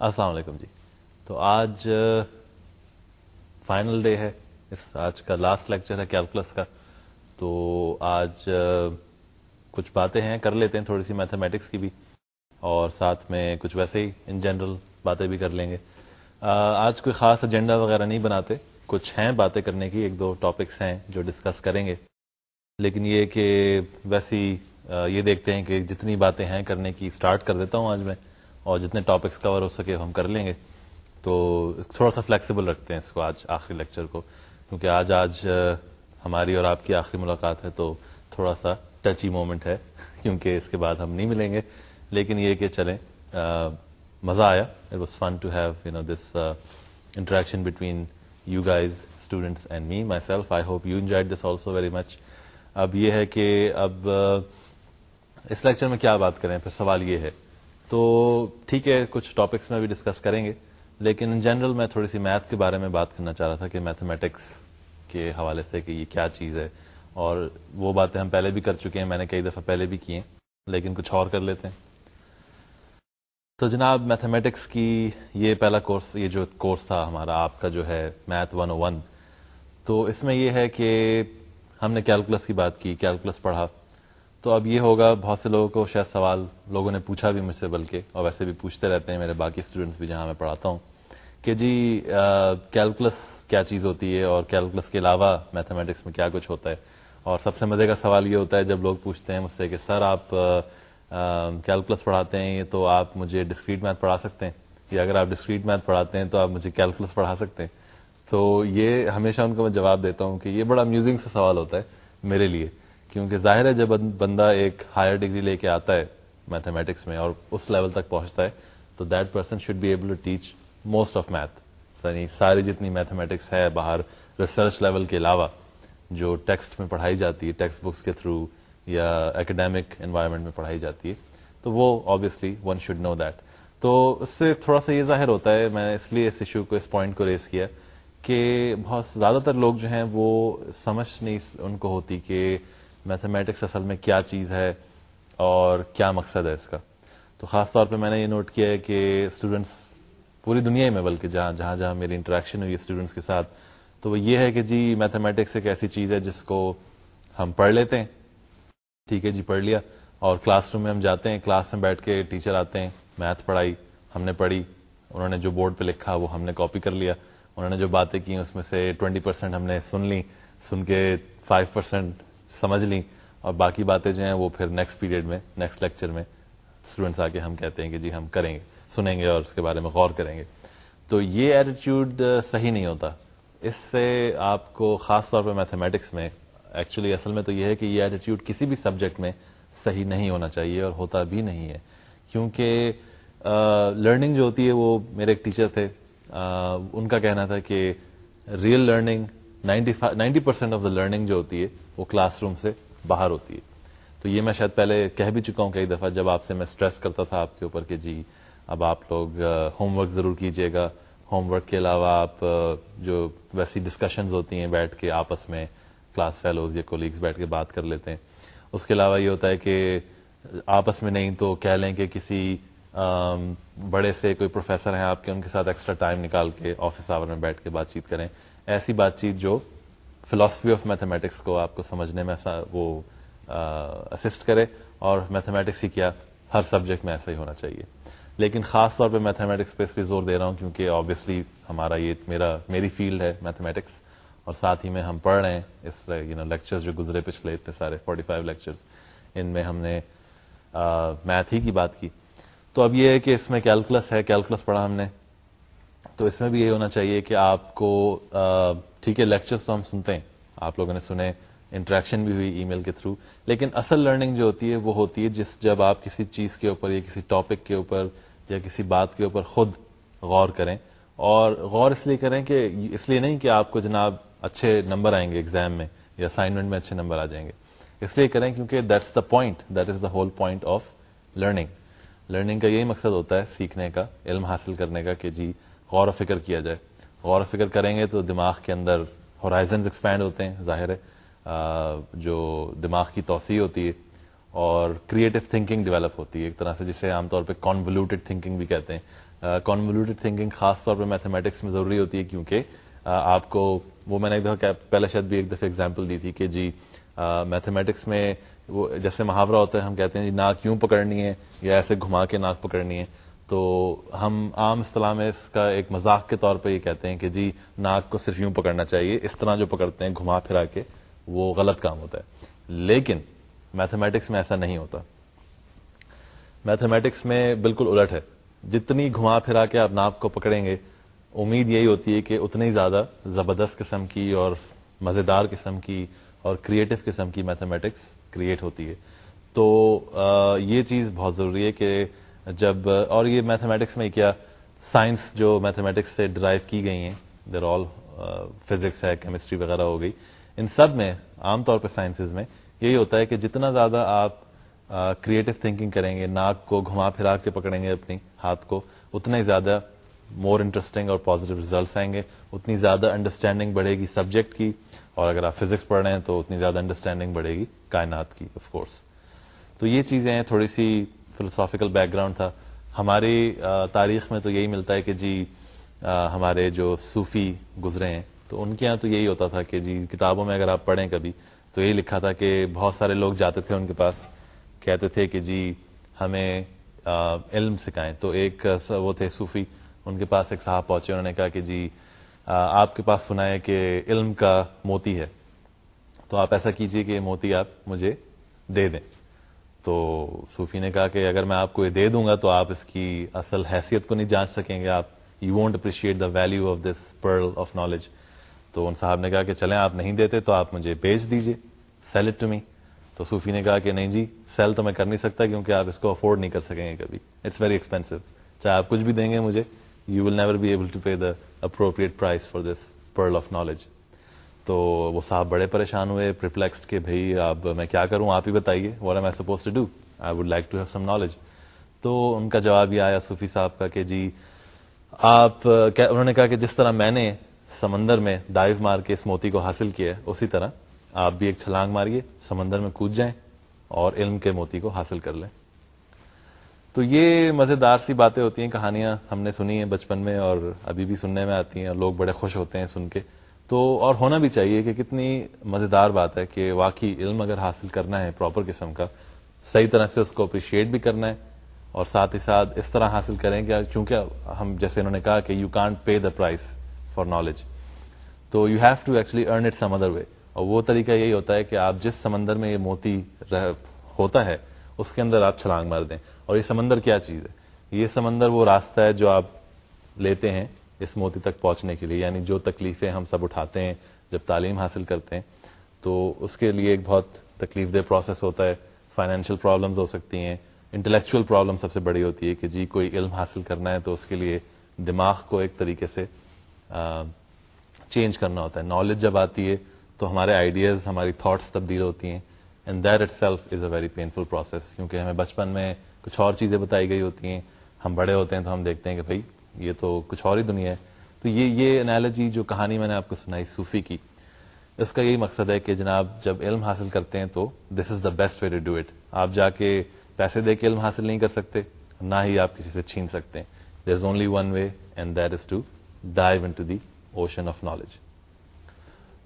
السلام علیکم جی۔ تو آج فائنل ڈے ہے۔ اس آج کا لاسٹ لیکچر ہے کیلکولس کا۔ تو آج کچھ باتیں ہیں، کر لیتے ہیں تھوڑی سی میتھمیٹکس کی بھی۔ اور ساتھ میں کچھ ویسے ہی ان جنرل باتیں بھی کر لیں گے۔ آج کوئی خاص ایجنڈا وغیرہ نہیں بناتے۔ کچھ ہیں باتیں کرنے کی، ایک دو ٹاپکس ہیں جو ڈسکس کریں گے۔ لیکن یہ کہ ویسی یہ دیکھتے ہیں کہ جتنی باتیں ہیں کرنے کی اسٹارٹ کر دیتا ہوں آج میں۔ اور جتنے ٹاپکس کور ہو سکے ہم کر لیں گے۔ تو تھوڑا سا فلیکسیبل رکھتے ہیں اس کو آج آخری لیکچر کو۔ کیونکہ آج آج ہماری اور آپ کی آخری ملاقات ہے تو تھوڑا سا ٹچی مومنٹ ہے، کیونکہ اس کے بعد ہم نہیں ملیں گے۔ لیکن یہ کہ چلیں مزہ آیا۔ It was fun to have you know this interaction between you guys students and me myself I hope you enjoyed this also very much اب یہ ہے کہ اب اس لیکچر میں کیا بات کریں؟ پھر سوال یہ ہے۔ تو ٹھیک ہے، کچھ ٹاپکس میں بھی ڈسکس کریں گے، لیکن ان جنرل میں تھوڑی سی میتھ کے بارے میں بات کرنا چاہ رہا تھا کہ میتھمیٹکس کے حوالے سے کہ یہ کیا چیز ہے۔ اور وہ باتیں ہم پہلے بھی کر چکے ہیں، میں نے کئی دفعہ پہلے بھی کی ہیں، لیکن کچھ اور کر لیتے ہیں۔ تو جناب میتھمیٹکس کی یہ پہلا کورس یہ جو کورس تھا ہمارا، آپ کا جو ہے میتھ ون او ون تو اس میں یہ ہے کہ ہم نے کیلکولس کی بات کی کیلکولس پڑھا۔ تو اب یہ ہوگا، بہت سے لوگوں کو شاید سوال لوگوں نے پوچھا بھی مجھ سے بلکہ، اور ویسے بھی پوچھتے رہتے ہیں میرے باقی اسٹوڈینٹس بھی جہاں میں پڑھاتا ہوں کہ جی کیلکولس کیا چیز ہوتی ہے اور کیلکولس کے علاوہ میتھمیٹکس میں کیا کچھ ہوتا ہے؟ اور سب سے مزے کا سوال یہ ہوتا ہے جب لوگ پوچھتے ہیں مجھ سے کہ سر آپ کیلکولس پڑھاتے ہیں تو آپ مجھے ڈسکریٹ میتھ پڑھا سکتے ہیں؟ یا اگر آپ ڈسکریٹ میتھ پڑھاتے ہیں تو آپ مجھے کیلکولس پڑھا سکتے ہیں؟ تو یہ ہمیشہ ان کو میں جواب دیتا ہوں کہ یہ بڑا امیوزنگ سے سوال ہوتا ہے میرے لیے۔ کیونکہ ظاہر ہے جب بندہ ایک ہائر ڈگری لے کے آتا ہے میتھمیٹکس میں اور اس لیول تک پہنچتا ہے، تو that person should be able to teach most of math یعنی ساری جتنی میتھمیٹکس ہے باہر ریسرچ لیول کے علاوہ، جو ٹیکسٹ میں پڑھائی جاتی ہے ٹیکسٹ بکس کے تھرو یا اکیڈیمک انوائرمنٹ میں پڑھائی جاتی ہے، تو وہ obviously one should know that تو اس سے تھوڑا سا یہ ظاہر ہوتا ہے، میں نے اس لیے اس ایشو کو اس پوائنٹ کو ریز کیا کہ بہت زیادہ تر لوگ جو ہیں وہ سمجھ نہیں، ان کو ہوتی کہ میتھمیٹکس اصل میں کیا چیز ہے اور کیا مقصد ہے اس کا۔ تو خاص طور پہ میں نے یہ نوٹ کیا ہے کہ اسٹوڈینٹس پوری دنیا میں، بلکہ جہاں جہاں جہاں میری انٹریکشن ہوئی اسٹوڈینٹس کے ساتھ، تو وہ یہ ہے کہ جی میتھمیٹکس ایک ایسی چیز ہے جس کو ہم پڑھ لیتے ہیں۔ ٹھیک ہے جی پڑھ لیا۔ اور کلاس روم میں ہم جاتے ہیں کلاس میں بیٹھ کے ٹیچر آتے ہیں میتھ پڑھائی، ہم نے پڑھی، انہوں نے جو بورڈ پہ لکھا وہ ہم نے کاپی کر لیا۔ انہوں نے جو باتیں کی اس میں سے ٹوینٹی پرسینٹ ہم نے سن لی، سن کے فائیو پرسینٹ سمجھ لی اور باقی باتیں جو ہیں وہ پھر نیکسٹ پیریڈ میں نیکسٹ لیکچر میں اسٹوڈینٹس آ کے ہم کہتے ہیں کہ جی ہم کریں گے، سنیں گے اور اس کے بارے میں غور کریں گے۔ تو یہ ایٹیٹیوڈ صحیح نہیں ہوتا۔ اس سے آپ کو خاص طور پہ میتھمیٹکس میں ایکچولی اصل میں تو یہ ہے کہ یہ ایٹیٹیوڈ کسی بھی سبجیکٹ میں صحیح نہیں ہونا چاہیے اور ہوتا بھی نہیں ہے۔ کیونکہ لرننگ جو ہوتی ہے وہ، میرے ایک ٹیچر تھے۔ ان کا کہنا تھا کہ real learning ninety percent of the learning جو ہوتی ہے وہ کلاس روم سے باہر ہوتی ہے۔ تو یہ میں شاید پہلے کہہ بھی چکا ہوں کئی دفعہ جب آپ سے میں اسٹریس کرتا تھا آپ کے اوپر کہ جی اب آپ لوگ ہوم ورک ضرور کیجیے گا۔ ہوم ورک کے علاوہ آپ جو ویسی ڈسکشنز ہوتی ہیں بیٹھ کے آپس میں کلاس فیلوز یا کولیگز بیٹھ کے بات کر لیتے ہیں۔ اس کے علاوہ یہ ہوتا ہے کہ آپس میں نہیں تو کہہ لیں کہ کسی بڑے سے کوئی پروفیسر ہیں آپ کے، ان کے ساتھ ایکسٹرا ٹائم نکال کے آفس آور میں بیٹھ کے بات چیت کریں۔ ایسی بات چیت جو فلاسفی آف میتھمیٹکس کو آپ کو سمجھنے میں ایسا وہ اسسٹ کرے اور میتھمیٹکس ہی کیا، ہر سبجیکٹ میں ایسا ہی ہونا چاہیے۔ لیکن خاص طور پہ میتھمیٹکس پہ اس لیے زور دے رہا ہوں کیونکہ آبویسلی ہمارا یہ میرا میری فیلڈ ہے میتھمیٹکس اور ساتھ ہی میں ہم پڑھ رہے ہیں۔ اس یو نو لیکچر جو گزرے پچھلے اتنے سارے فورٹی فائیو لیکچرز ان میں ہم نے میتھ ہی کی بات کی۔ تو اب یہ ہے کہ اس میں کیلکولس ہے کیلکولس پڑھا ہم نے۔ تو اس میں بھی یہ ہونا چاہیے کہ آپ کو ٹھیک ہے لیکچرس تو ہم سنتے ہیں، آپ لوگوں نے سنے انٹریکشن بھی ہوئی ای میل کے تھرو لیکن اصل لرننگ جو ہوتی ہے وہ ہوتی ہے جس، جب آپ کسی چیز کے اوپر یا کسی ٹاپک کے اوپر یا کسی بات کے اوپر خود غور کریں، اور غور اس لیے کریں کہ اس لیے نہیں کہ آپ کو جناب اچھے نمبر آئیں گے ایگزام میں یا اسائنمنٹ میں اچھے نمبر آ جائیں گے، اس لیے کریں کیونکہ that's the point that is the whole point of learning learning کا یہی مقصد ہوتا ہے سیکھنے کا، علم حاصل کرنے کا کہ جی غور و فکر کیا جائے۔ غور و فکر کریں گے تو دماغ کے اندر ہورائزنز ایکسپینڈ ہوتے ہیں، ظاہر ہے۔ جو دماغ کی توسیع ہوتی ہے اور کریٹو تھنکنگ ڈیولپ ہوتی ہے، ایک طرح سے جسے عام طور پہ کانولیوٹیڈ تھنکنگ بھی کہتے ہیں۔ کانولیوٹیڈ تھنکنگ خاص طور پہ میتھمیٹکس میں ضروری ہوتی ہے کیونکہ آپ کو وہ میں نے ایک دفعہ پہلے شاید بھی ایک دفعہ اگزامپل دی تھی کہ جی میتھمیٹکس میں وہ جیسے محاورہ ہوتا ہے، ہم کہتے ہیں جی ناک یوں پکڑنی ہے یا ایسے گھما کے ناک پکڑنی ہے۔ تو ہم عام اصطلاح میں اس کا ایک مذاق کے طور پہ یہ کہتے ہیں کہ جی ناک کو صرف یوں پکڑنا چاہیے، اس طرح جو پکڑتے ہیں، گھما پھرا کے، وہ غلط کام ہوتا ہے۔ لیکن میتھمیٹکس میں ایسا نہیں ہوتا۔ میتھمیٹکس میں بالکل الٹ ہے۔ جتنی گھما پھرا کے آپ ناپ کو پکڑیں گے، امید یہی ہوتی ہے کہ اتنی زیادہ زبردست قسم کی اور مزیدار قسم کی اور کریٹو قسم کی میتھمیٹکس کریٹ ہوتی ہے۔ تو یہ چیز بہت ضروری ہے کہ جب، اور یہ میتھمیٹکس میں کیا سائنس جو میتھمیٹکس سے ڈرائیو کی گئی ہیں دیر آل فزکس ہے کیمسٹری وغیرہ ہو گئی، ان سب میں، عام طور پہ سائنسز میں، یہی ہوتا ہے کہ جتنا زیادہ آپ uh, کریٹو تھنکنگ کریں گے، ناک کو گھما پھرا کے پکڑیں گے اپنی ہاتھ کو، اتنا ہی زیادہ مور انٹرسٹنگ اور پازیٹو ریزلٹس آئیں گے، اتنی زیادہ انڈرسٹینڈنگ بڑھے گی سبجیکٹ کی، اور اگر آپ فزکس پڑھ رہے ہیں تو اتنی زیادہ انڈرسٹینڈنگ بڑھے گی کائنات کی آف کورس تو یہ چیزیں ہیں، تھوڑی سی فلوسافیکل بیک گراؤنڈ تھا۔ ہماری تاریخ میں تو یہی ملتا ہے کہ جی ہمارے جو صوفی گزرے ہیں، تو ان کے یہاں تو یہی ہوتا تھا کہ جی کتابوں میں اگر آپ پڑھیں کبھی، تو یہی لکھا تھا کہ بہت سارے لوگ جاتے تھے ان کے پاس، کہتے تھے کہ جی ہمیں علم سکھائیں۔ تو ایک وہ تھے صوفی، ان کے پاس ایک صاحب پہنچے، انہوں نے کہا کہ جی آپ کے پاس سنا ہے کہ علم کا موتی ہے۔ تو آپ ایسا کیجیے کہ موتی آپ مجھے دے دیں۔ تو صوفی نے کہا کہ اگر میں آپ کو یہ دے دوں گا تو آپ اس کی اصل حیثیت کو نہیں جانچ سکیں گے، آپ you won't appreciate the value of this pearl of knowledge تو ان صاحب نے کہا کہ چلیں آپ نہیں دیتے تو آپ مجھے بیچ دیجیے سیل اٹ ٹو می تو صوفی نے کہا کہ نہیں جی سیل تو میں کر نہیں سکتا کیونکہ آپ اس کو افورڈ نہیں کر سکیں گے کبھی۔ اٹس ویری ایکسپینسو چاہے آپ کچھ بھی دیں گے مجھے you will never be able to pay the appropriate price for this pearl of knowledge تو وہ صاحب بڑے پریشان ہوئے پرپلیکسڈ کہ بھائی اب میں کیا کروں؟ آپ ہی بتائیے what am I supposed to do I would like to have some knowledge تو ان کا جواب یہ آیا صوفی صاحب کا کہ جی آپ، انہوں نے کہا کہ جس طرح میں نے سمندر میں ڈائیو مار کے اس موتی کو حاصل کیا ہے، اسی طرح آپ بھی ایک چھلانگ ماریے، سمندر میں کود جائیں اور علم کے موتی کو حاصل کر لیں۔ تو یہ مزیدار سی باتیں ہوتی ہیں، کہانیاں ہم نے سنی ہیں بچپن میں اور ابھی بھی سننے میں آتی ہیں اور لوگ بڑے خوش ہوتے ہیں سن کے۔ تو اور ہونا بھی چاہیے کہ کتنی مزیدار بات ہے کہ واقعی علم اگر حاصل کرنا ہے پراپر قسم کا، صحیح طرح سے اس کو اپریشیٹ بھی کرنا ہے اور ساتھ ہی ساتھ اس طرح حاصل کریں کہ چونکہ ہم جیسے انہوں نے کہا کہ you can't pay the price for knowledge تو you have to actually earn it some other way اور وہ طریقہ یہی ہوتا ہے کہ آپ جس سمندر میں یہ موتی ہوتا ہے، اس کے اندر آپ چھلانگ مار دیں۔ اور یہ سمندر کیا چیز ہے؟ یہ سمندر وہ راستہ ہے جو آپ لیتے ہیں اس موتی تک پہنچنے کے لیے یعنی جو تکلیفیں ہم سب اٹھاتے ہیں، جب تعلیم حاصل کرتے ہیں، تو اس کے لیے ایک بہت تکلیف دہ پروسیس ہوتا ہے۔ فائنینشیل پرابلمز ہو سکتی ہیں۔ انٹلیکچوئل پرابلم سب سے بڑی ہوتی ہے کہ جی کوئی علم حاصل کرنا ہے تو اس کے لیے دماغ کو ایک طریقے سے چینج کرنا ہوتا ہے۔ نالج جب آتی ہے، تو ہمارے آئیڈیاز ہماری تھاٹس تبدیل ہوتی ہیں۔ And that itself is a very painful process کیونکہ ہمیں بچپن میں کچھ اور چیزیں بتائی گئی ہوتی ہیں۔ ہم بڑے ہوتے ہیں تو ہم دیکھتے ہیں کہ بھائی یہ تو کچھ اور ہی دنیا ہے۔ تو یہ یہ انالوجی جو کہانی میں نے آپ کو سنائی صوفی کی، اس کا یہی مقصد ہے کہ جناب جب علم حاصل کرتے ہیں تو this is the best way to do it آپ جا کے پیسے دے کے علم حاصل نہیں کر سکتے، نہ ہی آپ کسی سے چھین سکتے ہیں۔ There is only one way and that is to dive into the ocean of knowledge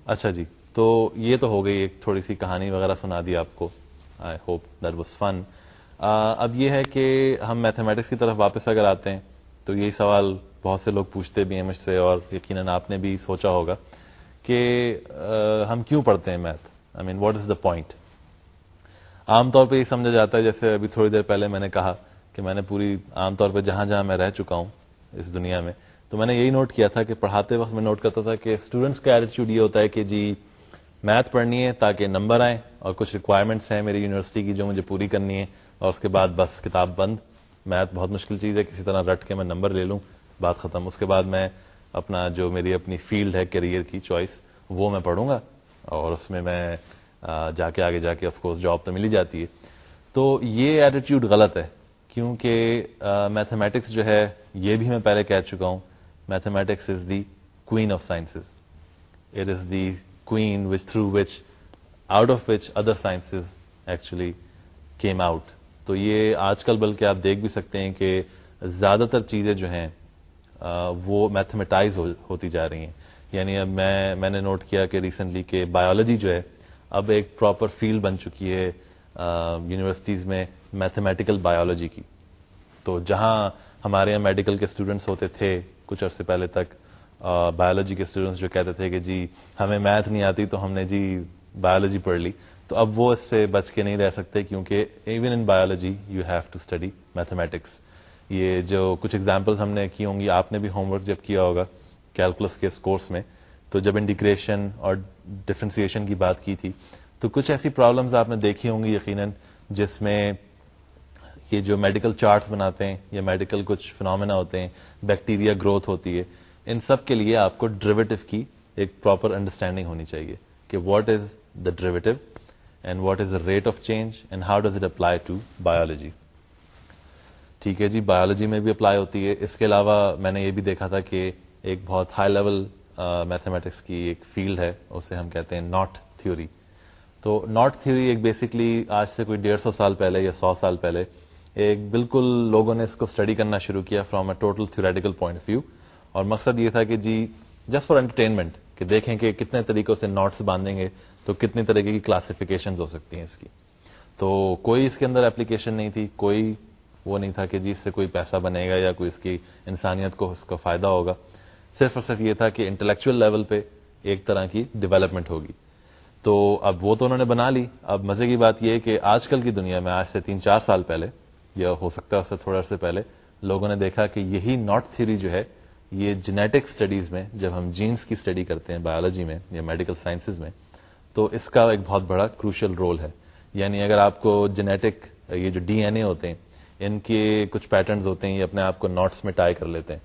اچھا جی تو یہ تو ہو گئی ایک تھوڑی سی کہانی وغیرہ سنا دی آپ کو۔ I hope that was fun اب یہ ہے کہ ہم میتھمیٹکس کی طرف واپس اگر آتے ہیں تو یہی سوال بہت سے لوگ پوچھتے بھی ہیں مجھ سے اور یقیناً آپ نے بھی سوچا ہوگا کہ ہم کیوں پڑھتے ہیں math? I mean what is the point عام طور پہ یہ سمجھا جاتا ہے، جیسے ابھی تھوڑی دیر پہلے میں نے کہا کہ میں نے پوری عام طور پہ جہاں جہاں میں رہ چکا ہوں اس دنیا میں، تو میں نے یہی نوٹ کیا تھا کہ پڑھاتے وقت میں نوٹ کرتا تھا کہ اسٹوڈینٹس کا ایٹیچیوڈ یہ ہوتا ہے کہ جی میتھ پڑھنی ہے تاکہ نمبر آئیں اور کچھ ریکوائرمنٹس ہیں میری یونیورسٹی کی جو مجھے پوری کرنی ہے اور اس کے بعد بس کتاب بند۔ میتھ بہت مشکل چیز ہے، کسی طرح رٹ کے میں نمبر لے لوں، بات ختم۔ اس کے بعد میں اپنا جو میری اپنی فیلڈ ہے، کیریئر کی چوائس، وہ میں پڑھوں گا۔ اور اس میں میں جا کے آگے جا کے آف کورس جاب تو ملی جاتی ہے۔ تو یہ ایٹیٹیوڈ غلط ہے، کیونکہ میتھمیٹکس جو ہے، یہ بھی میں پہلے کہہ چکا ہوں۔ Mathematics is the queen of sciences it is the queen which through which out of which other sciences actually came out تو یہ آج کل بلکہ آپ دیکھ بھی سکتے ہیں کہ زیادہ تر چیزیں جو ہیں وہ میتھمیٹائز ہوتی جا رہی ہیں۔ یعنی اب میں میں نے نوٹ کیا کہ ریسنٹلی کہ بایولوجی جو ہے، اب ایک پراپر فیلڈ بن چکی ہے یونیورسٹیز میں میتھمیٹیکل بایولوجی کی۔ تو جہاں ہمارے یہاں میڈیکل کے اسٹوڈینٹس ہوتے تھے، کچھ عرصے پہلے تک بایولوجی کے اسٹوڈینٹس جو کہتے تھے کہ جی ہمیں میتھ نہیں آتی تو ہم نے جی بایولوجی پڑھ لی۔ تو اب وہ اس سے بچ کے نہیں رہ سکتے کیونکہ even in biology you have to study mathematics یہ جو کچھ ایگزامپلس ہم نے کی ہوں گی، آپ نے بھی ہوم ورک جب کیا ہوگا کیلکولس کے اس کورس میں، تو جب انڈیگریشن اور ڈفرینسیشن کی بات کی تھی، تو کچھ ایسی پرابلمس آپ نے دیکھی ہوں گی یقیناً جس میں یہ جو میڈیکل چارٹس بناتے ہیں، یا میڈیکل کچھ فنامنا ہوتے ہیں بیکٹیریا گروتھ ہوتی ہے، ان سب کے لیے آپ کو ڈریویٹو کی ایک پراپر انڈرسٹینڈنگ ہونی چاہیے کہ what is the derivative and what is the rate of change and how does it apply to biology ٹھیک ہے جی بایولوجی میں بھی اپلائی ہوتی ہے۔ اس کے علاوہ میں نے یہ بھی دیکھا تھا کہ ایک بہت ہائی لیول میتھمیٹکس کی ایک فیلڈ ہے، اسے ہم کہتے ہیں ناٹ تھیوری تو ناٹ تھیوری ایک بیسکلی آج سے کوئی ڈیڑھ سو سال پہلے یا سو سال پہلے ایک بالکل لوگوں نے اس کو اسٹڈی کرنا شروع کیا from a total theoretical point of view اور مقصد یہ تھا کہ جی جسٹ فار انٹرٹینمنٹ کہ دیکھیں کہ کتنے طریقوں سے نوٹس باندھیں گے۔ تو کتنی طریقے کی کلاسیفیکیشن ہو سکتی ہیں اس کی؟ تو کوئی اس کے اندر اپلیکیشن نہیں تھی، کوئی وہ نہیں تھا کہ جی اس سے کوئی پیسہ بنے گا یا کوئی اس کی انسانیت کو اس کا فائدہ ہوگا۔ صرف اور صرف یہ تھا کہ انٹلیکچل لیول پہ ایک طرح کی ڈیولپمنٹ ہوگی۔ تو اب وہ تو انہوں نے بنا لی۔ اب مزے کی بات یہ ہے کہ آج کل کی دنیا میں، آج سے تین چار سال پہلے یا ہو سکتا ہے اس سے تھوڑا سے پہلے، لوگوں نے دیکھا کہ یہی ناٹ تھیوری جو ہے، یہ جینیٹک اسٹڈیز میں، جب ہم جینس کی اسٹڈی کرتے ہیں بایولوجی میں یا میڈیکل سائنسز میں تو اس کا ایک بہت بڑا کروشل رول ہے۔ یعنی اگر آپ کو جینیٹک یہ جو ڈی این اے ہوتے ہیں، ان کے کچھ پیٹرنز ہوتے ہیں، یہ اپنے آپ کو نوٹس میں ٹائی کر لیتے ہیں۔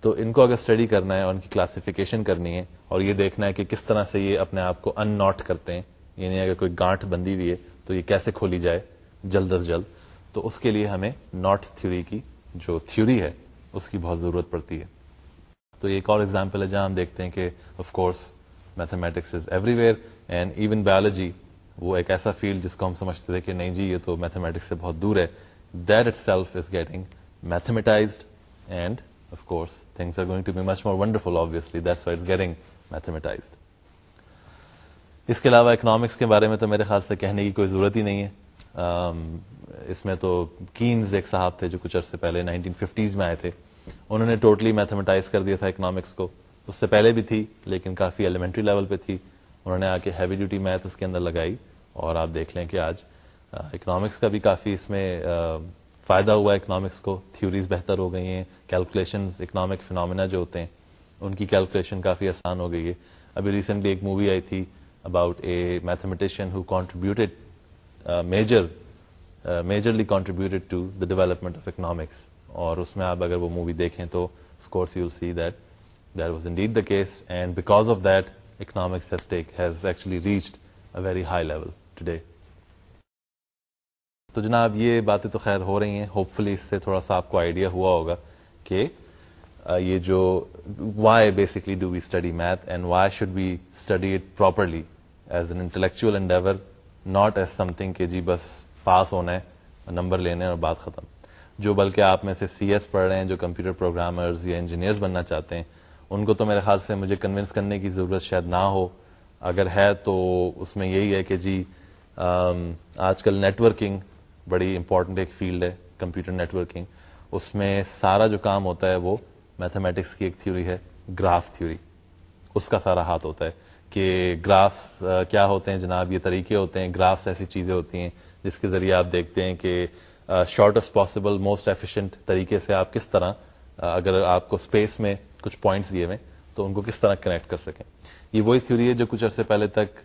تو ان کو اگر اسٹڈی کرنا ہے اور ان کی کلاسیفیکیشن کرنی ہے، اور یہ دیکھنا ہے کہ کس طرح سے یہ اپنے آپ کو ان نوٹ کرتے ہیں یعنی اگر کوئی گانٹ بندی ہوئی ہے، تو یہ کیسے کھولی جائے، جلد از جلد، تو اس کے لیے ہمیں ناٹ تھیوری کی جو تھیوری ہے، اس کی بہت ضرورت پڑتی ہے۔ تو ایک اور ایگزامپل ہے جہاں ہم دیکھتے ہیں کہ of course mathematics is everywhere and even biology وہ ایک ایسا فیلڈ جس کو ہم سمجھتے تھے کہ نہیں جی یہ تو میتھمیٹکس سے بہت دور ہے۔ That itself is getting mathematized and of course things are going to be much more wonderful obviously that's why getting mathematized اس کے علاوہ اکنامکس کے بارے میں تو میرے خیال سے کہنے کی کوئی ضرورت ہی نہیں ہے۔ اس میں تو کینز ایک صاحب تھے جو کچھ عرصے پہلے نائنٹین ففٹیز میں آئے تھے۔ انہوں نے ٹوٹلی میتھمیٹائز کر دیا تھا اکنامکس کو۔ اس سے پہلے بھی تھی، لیکن کافی ایلیمنٹری لیول پہ تھی۔ انہوں نے آ کے ہیوی ڈیوٹی میتھ اس کے اندر لگائی اور آپ دیکھ لیں کہ آج اکنامکس کا بھی کافی اس میں فائدہ ہوا ہے اکنامکس کو تھیوریز بہتر ہو گئی ہیں کیلکولیشن اکنامک فنامنا جو ہوتے ہیں، ان کی کیلکولیشن کافی آسان ہو گئی ہے۔ ابھی ریسنٹلی ایک مووی آئی تھی about a mathematician who contributed major majorly contributed to the development of economics اور اس میں آپ اگر وہ مووی دیکھیں تو of course you see that that was indeed the case and because of that economics has actually reached a very high level today تو جناب، یہ باتیں تو خیر ہو رہی ہیں۔ ہوپ فلی اس سے تھوڑا سا آپ کو آئیڈیا ہوا ہوگا کہ یہ جو why basically do we study math and why should be study it properly as an intellectual endeavour not as something کہ جی بس پاس ہونا ہے نمبر لینے اور بات ختم۔ جو بلکہ آپ میں سے سی ایس پڑھ رہے ہیں، جو کمپیوٹر پروگرامرز یا انجینئرز بننا چاہتے ہیں ان کو تو میرے خیال سے مجھے کنوینس کرنے کی ضرورت شاید نہ ہو۔ اگر ہے تو اس میں یہی ہے کہ جی آج کل نیٹورکنگ بڑی امپورٹنٹ ایک فیلڈ ہے کمپیوٹر نیٹورکنگ اس میں سارا جو کام ہوتا ہے وہ میتھمیٹکس کی ایک تھیوری ہے گراف تھیوری اس کا سارا ہاتھ ہوتا ہے کہ گرافس کیا ہوتے ہیں جناب؟ یہ طریقے ہوتے ہیں گرافس ایسی چیزیں ہوتی ہیں جس کے ذریعے آپ دیکھتے ہیں کہ شارٹیسٹ پاسبل موسٹ ایفیشینٹ طریقے سے آپ کس طرح اگر آپ کو اسپیس میں کچھ پوائنٹس دیے ہوئے تو ان کو کس طرح کنیکٹ کر سکیں۔ یہ وہی تھیوری ہے جو کچھ عرصے پہلے تک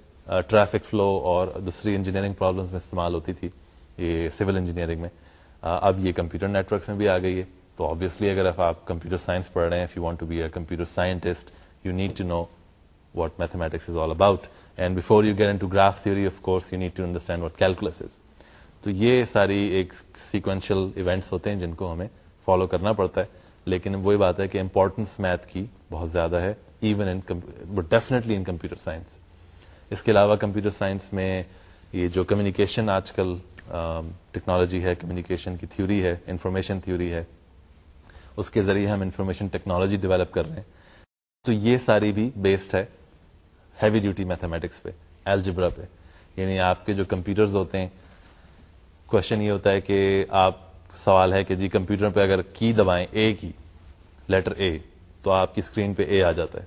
ٹریفک فلو اور دوسری انجینئرنگ پرابلمس میں استعمال ہوتی تھی، یہ سول انجینئرنگ میں۔ اب یہ کمپیوٹر نیٹورکس میں بھی آ گئی ہے۔ تو آبیسلی اگر آپ کمپیوٹر سائنس پڑھ رہے ہیں you want to be a computer scientist you need to know what mathematics is all about and before you get into graph theory of course you need to understand what calculus is تو یہ ساری ایک sequential events ہوتے ہیں جن کو ہمیں follow کرنا پڑتا ہے۔ لیکن وہی بات ہے کہ امپورٹنس میتھ کی بہت زیادہ ہے even definitely in computer science اس کے علاوہ کمپیوٹر سائنس میں یہ جو کمیونیکیشن آج کل ٹیکنالوجی ہے کمیونیکیشن کی تھیوری ہے انفارمیشن تھیوری ہے، اس کے ذریعے ہم انفارمیشن ٹیکنالوجی ڈیولپ کر رہے ہیں۔ تو یہ ساری بھی بیسڈ ہے ہیوی ڈیوٹی میتھمیٹکس پہ الجبرا پہ۔ یعنی آپ کے جو کمپیوٹرز ہوتے ہیں کوشچن یہ ہوتا ہے کہ آپ سوال ہے کہ جی کمپیوٹر پہ اگر کی دبائیں اے کی، لیٹر اے، تو آپ کی اسکرین پہ اے آ جاتا ہے۔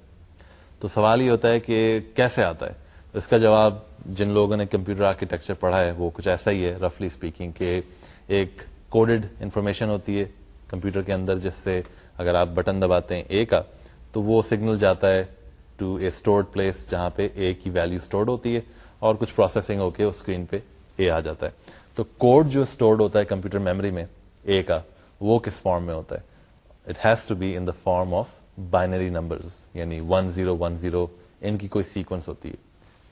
تو سوال یہ ہوتا ہے کہ کیسے آتا ہے؟ اس کا جواب جن لوگوں نے کمپیوٹر آرکیٹیکچر پڑھا ہے، وہ کچھ ایسا ہی ہے رفلی اسپیکنگ کہ ایک کوڈڈ انفارمیشن ہوتی ہے کمپیوٹر کے اندر، جس سے اگر آپ بٹن دباتے ہیں اے کا، تو وہ سگنل جاتا ہے ٹو اے اسٹورڈ پلیس جہاں پہ اے کی ویلو اسٹورڈ ہوتی ہے اور کچھ پروسیسنگ ہو کے اسکرین پہ اے آ جاتا ہے۔ تو کوڈ جو اسٹورڈ ہوتا ہے کمپیوٹر میموری میں اے کا، وہ کس فارم میں ہوتا ہے؟ It has to be in the form of binary number یعنی ون زیرو ون زیرو ان کی کوئی سیکوینس ہوتی ہے۔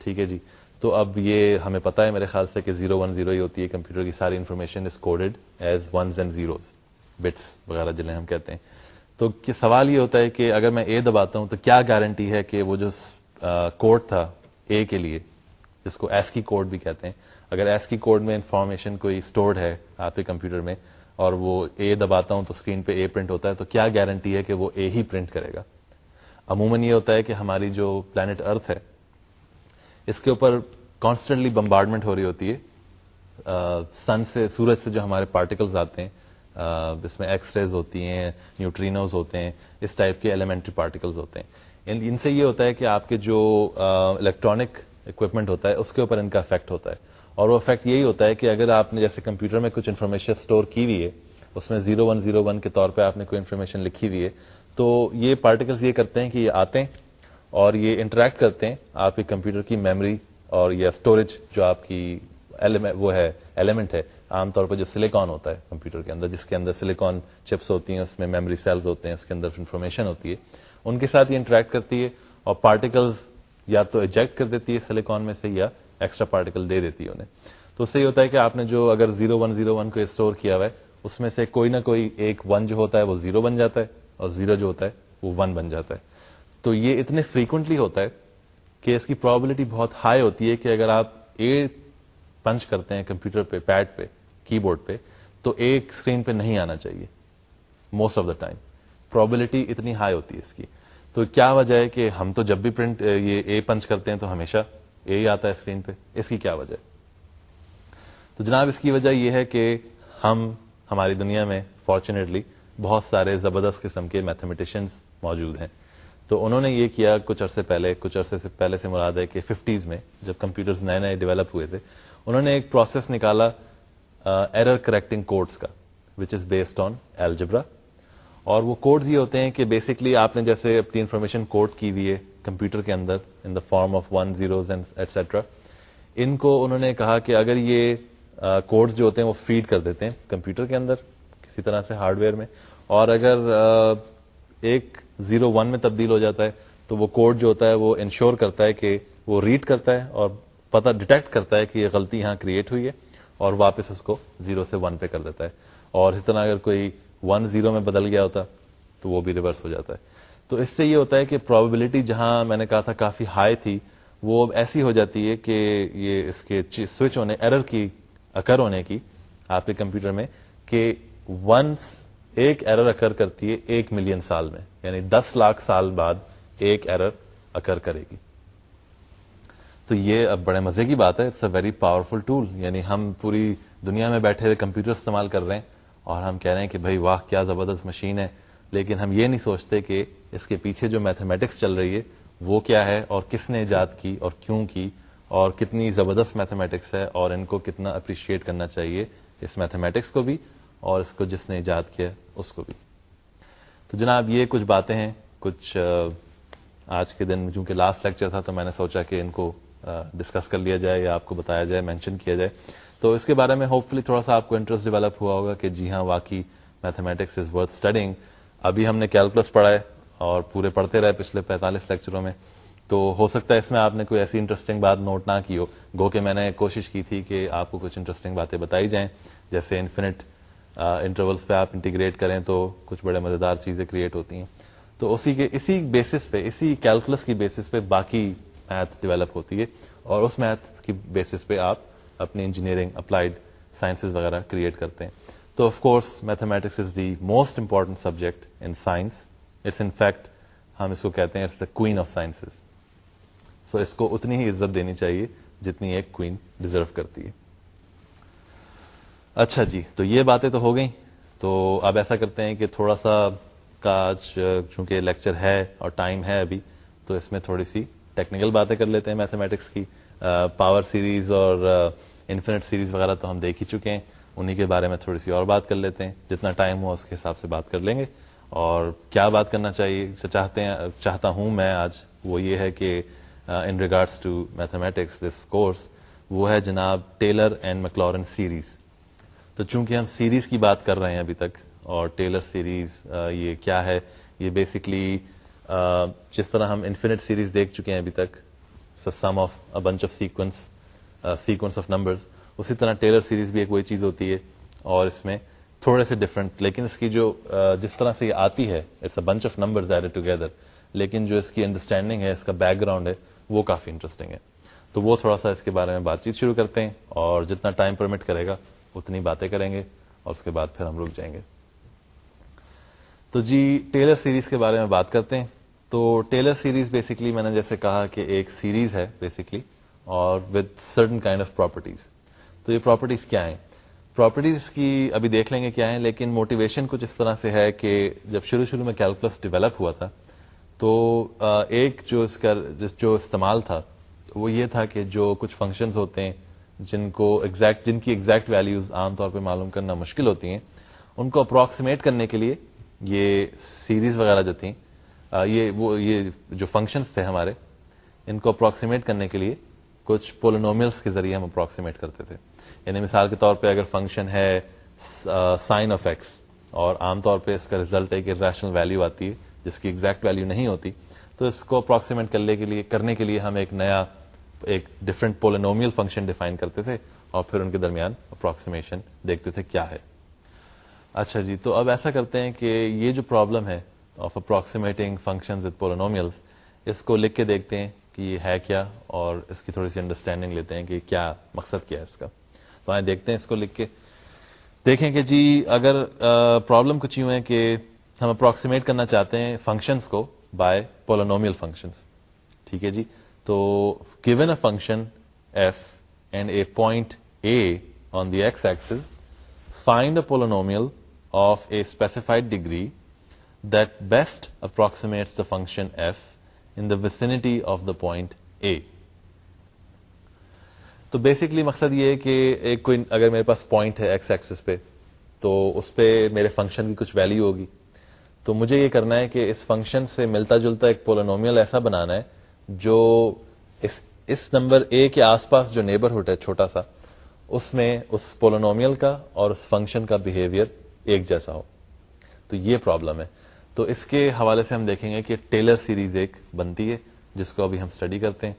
ٹھیک ہے جی؟ تو اب یہ ہمیں پتا ہے میرے خیال سے کہ زیرو ون زیرو ہی ہوتی ہے، کمپیوٹر کی ساری information is coded as ones and zeros bits وغیرہ جنہیں ہم کہتے ہیں۔ تو سوال یہ ہوتا ہے کہ اگر میں اے دباتا ہوں تو کیا گارنٹی ہے کہ وہ جو کوڈ تھا اے کے لیے، جس کو ایس کی کوڈ بھی کہتے ہیں، اگر ایس کی کوڈ میں انفارمیشن کوئی اسٹورڈ ہے آپ کے کمپیوٹر میں اور وہ اے دباتا ہوں تو اسکرین پہ اے پرنٹ ہوتا ہے، تو کیا گارنٹی ہے کہ وہ اے ہی پرنٹ کرے گا؟ عموماً یہ ہوتا ہے کہ ہماری جو پلانٹ ارتھ ہے، اس کے اوپر کانسٹنٹلی بمبارڈمنٹ ہو رہی ہوتی ہے۔ سن سے، سورج سے جو ہمارے پارٹیکلز آتے ہیں جس میں ایکس ریز ہوتی ہیں نیوٹرینوز ہوتے ہیں، اس ٹائپ کے ایلیمنٹری پارٹیکلز ہوتے ہیں۔ ان سے یہ ہوتا ہے کہ آپ کے جو الیکٹرانک اکوپمنٹ ہوتا ہے، اس کے اوپر ان کا افیکٹ ہوتا ہے۔ اور وہ افیکٹ یہی ہوتا ہے کہ اگر آپ نے جیسے کمپیوٹر میں کچھ انفارمیشن اسٹور کی ہوئی ہے، اس میں زیرو ون زیرو ون کے طور پہ آپ نے کوئی انفارمیشن لکھی ہوئی ہے، تو یہ پارٹیکلس یہ کرتے ہیں کہ یہ آتے ہیں اور یہ انٹریکٹ کرتے ہیں آپ کے کمپیوٹر کی میموری اور یا اسٹوریج جو آپ کی وہ ہے ایلیمنٹ ہے، عام طور پہ جو سلیکان ہوتا ہے کمپیوٹر کے اندر، جس کے اندر سلیکان چپس ہوتی ہیں، اس میں میموری سیلز ہوتے ہیں، اس کے اندر انفارمیشن ہوتی ہے، ان کے ساتھ یہ انٹریکٹ کرتی ہے اور پارٹیکلز یا تو ایجیکٹ کر دیتی ہے سلیکان میں سے یا ایکسٹرا پارٹیکل دے دیتی ہے انہیں۔ تو اس سے یہ ہوتا ہے کہ آپ نے جو اگر زیرو ون زیرو ون کو اسٹور کیا ہوا ہے، اس میں سے کوئی نہ کوئی ایک ون جو ہوتا ہے وہ زیرو بن جاتا ہے اور زیرو جو ہوتا ہے وہ ون بن جاتا ہے۔ تو یہ اتنے فریکوینٹلی ہوتا ہے کہ اس کی پرابلٹی بہت ہائی ہوتی ہے کہ اگر آپ اے پنچ کرتے ہیں کمپیوٹر پہ پیڈ پہ کی بورڈ پہ، تو ایک اسکرین پہ نہیں آنا چاہیے۔ Most of the time probability اتنی ہائی ہوتی ہے اس کی۔ تو کیا وجہ ہے کہ ہم تو جب بھی پرنٹ یہ اے پنچ کرتے ہیں تو ہمیشہ اے ہی آتا ہے اسکرین پہ۔ اس کی کیا وجہ؟ ہے تو جناب، اس کی وجہ یہ ہے کہ ہم، ہماری دنیا میں فارچونیٹلی بہت سارے زبردست قسم کے میتھمیٹیشینس موجود ہیں۔ تو انہوں نے یہ کیا کچھ عرصے پہلے، کچھ عرصے سے پہلے سے مراد ہے کہ ففٹیز میں جب کمپیوٹرز نئے نئے ڈیولپ ہوئے تھے، انہوں نے ایک پروسیس نکالا ایرر کریکٹنگ کوڈس کا وچ از بیسڈ آن ایلجبرا اور وہ کوڈز یہ ہوتے ہیں کہ بیسکلی آپ نے جیسے اپنی انفارمیشن کوڈ کی ہوئی ہے کمپیوٹر کے اندر in the form of one zeros et cetera ان کو انہوں نے کہا کہ اگر یہ کوڈز جو ہوتے ہیں وہ فیڈ کر دیتے ہیں کمپیوٹر کے اندر، کسی طرح سے ہارڈ ویئر میں، اور اگر ایک زیرو ون میں تبدیل ہو جاتا ہے، تو وہ کوڈ جو ہوتا ہے وہ انشور کرتا ہے کہ وہ ریڈ کرتا ہے اور پتا ڈیٹیکٹ کرتا ہے کہ یہ غلطی یہاں کریٹ ہوئی ہے، اور واپس اس کو زیرو سے ون پہ کر دیتا ہے۔ اور اس طرح اگر کوئی ون زیرو میں بدل گیا ہوتا، تو وہ بھی ریورس ہو جاتا ہے۔ تو اس سے یہ ہوتا ہے کہ پروبیبلٹی جہاں میں نے کہا تھا کافی ہائی تھی، وہ ایسی ہو جاتی ہے کہ یہ اس کے سوئچ ہونے ایرر کی اکر ہونے کی آپ کے کمپیوٹر میں کہ ونس ایک ایرر اکر کرتی ہے ایک ملین سال میں یعنی دس لاکھ سال بعد ایک ایرر اکر کرے گی۔ تو یہ اب بڑے مزے کی بات ہے it's a very powerful tool یعنی ہم پوری دنیا میں بیٹھے ہوئے کمپیوٹر استعمال کر رہے ہیں اور ہم کہہ رہے ہیں کہ بھائی واہ، کیا زبردست مشین ہے۔ لیکن ہم یہ نہیں سوچتے کہ اس کے پیچھے جو میتھمیٹکس چل رہی ہے، وہ کیا ہے اور کس نے ایجاد کی اور کیوں کی اور کتنی زبردست میتھمیٹکس ہے اور ان کو کتنا اپریشیٹ کرنا چاہیے اس میتھمیٹکس کو بھی اور اس کو جس نے ایجاد کیا اس کو بھی۔ تو جناب، یہ کچھ باتیں ہیں، کچھ آج کے دن چونکہ لاسٹ لیکچر تھا تو میں نے سوچا کہ ان کو ڈسکس کر لیا جائے یا آپ کو بتایا جائے مینشن کیا جائے۔ تو اس کے بارے میں ہوپ فلی تھوڑا سا آپ کو انٹرسٹ ڈیولپ ہوا ہوگا کہ جی ہاں واقعی میتھمیٹکس از ورتھ اسٹڈنگ ابھی ہم نے کیلکولس پڑھا ہے اور پورے پڑھتے رہے پچھلے پینتالیس لیکچروں میں۔ تو ہو سکتا ہے اس میں آپ نے کوئی ایسی انٹرسٹنگ بات نوٹ نہ کی ہو۔ گو کہ میں نے کوشش کی تھی کہ آپ کو کچھ انٹرسٹنگ باتیں بتائی جائیں۔ جیسے انفینٹ انٹرولس پہ آپ انٹیگریٹ کریں تو کچھ بڑے مزیدار چیزیں کریٹ ہوتی ہیں۔ تو اسی کے، اسی بیسس پہ، اسی کیلکولس کی بیسس پہ باقی میتھ ڈیولپ ہوتی ہے۔ اور اس میتھ کی بیسس پہ آپ اپنی انجینئرنگ اپلائیڈ سائنسز وغیرہ کریٹ کرتے ہیں۔ تو of course mathematics is the most important subject in science it's in fact ہم اس کو کہتے ہیں it's the queen of sciences so اس کو اتنی ہی عزت دینی چاہیے جتنی ایک کوئین ڈیزرو کرتی ہے. اچھا جی تو یہ باتیں تو ہو گئیں۔ تو اب ایسا کرتے ہیں کہ تھوڑا سا آج، چونکہ لیکچر ہے اور ٹائم ہے ابھی، تو اس میں تھوڑی سی ٹیکنیکل باتیں کر لیتے ہیں میتھمیٹکس کی۔ پاور سیریز اور انفینٹ سیریز وغیرہ تو ہم دیکھ ہی چکے ہیں۔ انہیں کے بارے میں تھوڑی سی اور بات کر لیتے ہیں۔ جتنا ٹائم ہو اس کے حساب سے بات کر لیں گے۔ اور کیا بات کرنا چاہیے؟ چاہتے ہیں، چاہتا ہوں میں آج وہ یہ ہے کہ in regards to mathematics this course وہ ہے جناب ٹیلر اینڈ میکلورن سیریز تو چونکہ ہم سیریز کی بات کر رہے ہیں ابھی تک، اور ٹیلر سیریز یہ کیا ہے؟ یہ بیسکلی جس طرح ہم انفینٹ سیریز دیکھ چکے ہیں ابھی تک some of bunch of sequence sequence of numbers اسی طرح ٹیلر سیریز بھی ایک وہی چیز ہوتی ہے اور اس میں تھوڑے سے ڈفرنٹ لیکن اس کی جو جس طرح سے یہ آتی ہے it's a bunch of number together لیکن جو اس کی انڈرسٹینڈنگ ہے، اس کا بیک گراؤنڈ ہے، وہ کافی انٹرسٹنگ ہے۔ تو وہ تھوڑا سا اس کے بارے میں بات چیت شروع کرتے ہیں اور جتنا ٹائم پرمٹ کرے گا، اتنی باتیں کریں گے اور اس کے بعد پھر ہم رک جائیں گے۔ تو جی ٹیلر سیریز کے بارے میں بات کرتے ہیں۔ تو ٹیلر سیریز بیسکلی میں نے جیسے کہا کہ ایک سیریز ہے بیسکلی اور with certain kind of properties تو یہ پراپرٹیز کیا ہیں؟ پراپرٹیز کی ابھی دیکھ لیں گے کیا ہے لیکن موٹیویشن کچھ اس طرح سے ہے کہ جب شروع شروع میں کیلکولس ڈیولپ ہوا تھا، تو ایک جو اس کا، جو استعمال تھا، وہ یہ تھا کہ جو کچھ فنکشنز ہوتے ہیں، جن کو ایگزیکٹ جن کی ایگزیکٹ ویلیوز عام طور پہ معلوم کرنا مشکل ہوتی ہیں، ان کو اپروکسیمیٹ کرنے کے لیے یہ سیریز وغیرہ جو تھیں یہ وہ، یہ جو فنکشنز تھے ہمارے، ان کو اپروکسیمیٹ کرنے کے لیے کچھ پولونومیلس کے ذریعے ہم اپروکسیمیٹ کرتے تھے۔ یعنی مثال کے طور پہ اگر فنکشن ہے سائن آف ایکس اور عام طور پہ اس کا ریزلٹ ایک ریشنل ویلو آتی ہے، جس کی ایگزیکٹ ویلو نہیں ہوتی، تو اس کو اپروکسیمیٹ کرنے کے لیے، کرنے کے لیے ہم ایک نیا، ایک ڈفرنٹ پولینومیل فنکشن ڈیفائن کرتے تھے اور پھر ان کے درمیان اپروکسیمیشن دیکھتے تھے کیا ہے۔ اچھا جی تو اب ایسا کرتے ہیں کہ یہ جو پرابلم ہے آف اپروکسیمیٹنگ فنکشن پولینومیلس اس کو لکھ کے دیکھتے ہیں کہ یہ ہے کیا اور اس کی تھوڑی سی انڈرسٹینڈنگ لیتے ہیں کہ کیا مقصد کیا ہے اس کا۔ تو آئے دیکھتے ہیں اس کو لکھ کے۔ دیکھیں کہ جی اگر پرابلم کچھ یوں ہے کہ ہم اپروکسیمیٹ کرنا چاہتے ہیں فنکشنس کو بائی پولونومیل فنکشنس ٹھیک ہے جی؟ تو given a function f and a point a on the x axis find a polynomial of a specified degree that best approximates the function f in the vicinity of the point a تو basically مقصد یہ ہے کہ ایک کوئی اگر میرے پاس پوائنٹ ہے ایکس ایکسس پہ، تو اس پہ میرے فنکشن کی کچھ ویلو ہوگی۔ تو مجھے یہ کرنا ہے کہ اس فنکشن سے ملتا جلتا ایک پولونومیل ایسا بنانا ہے جو اس اس نمبر اے کے آس پاس جو نیبرہڈ ہے چھوٹا سا، اس میں اس پولونومیل کا اور اس فنکشن کا بہیویئر ایک جیسا ہو۔ تو یہ پرابلم ہے۔ تو اس کے حوالے سے ہم دیکھیں گے کہ ٹیلر سیریز ایک بنتی ہے، جس کو ابھی ہم اسٹڈی کرتے ہیں۔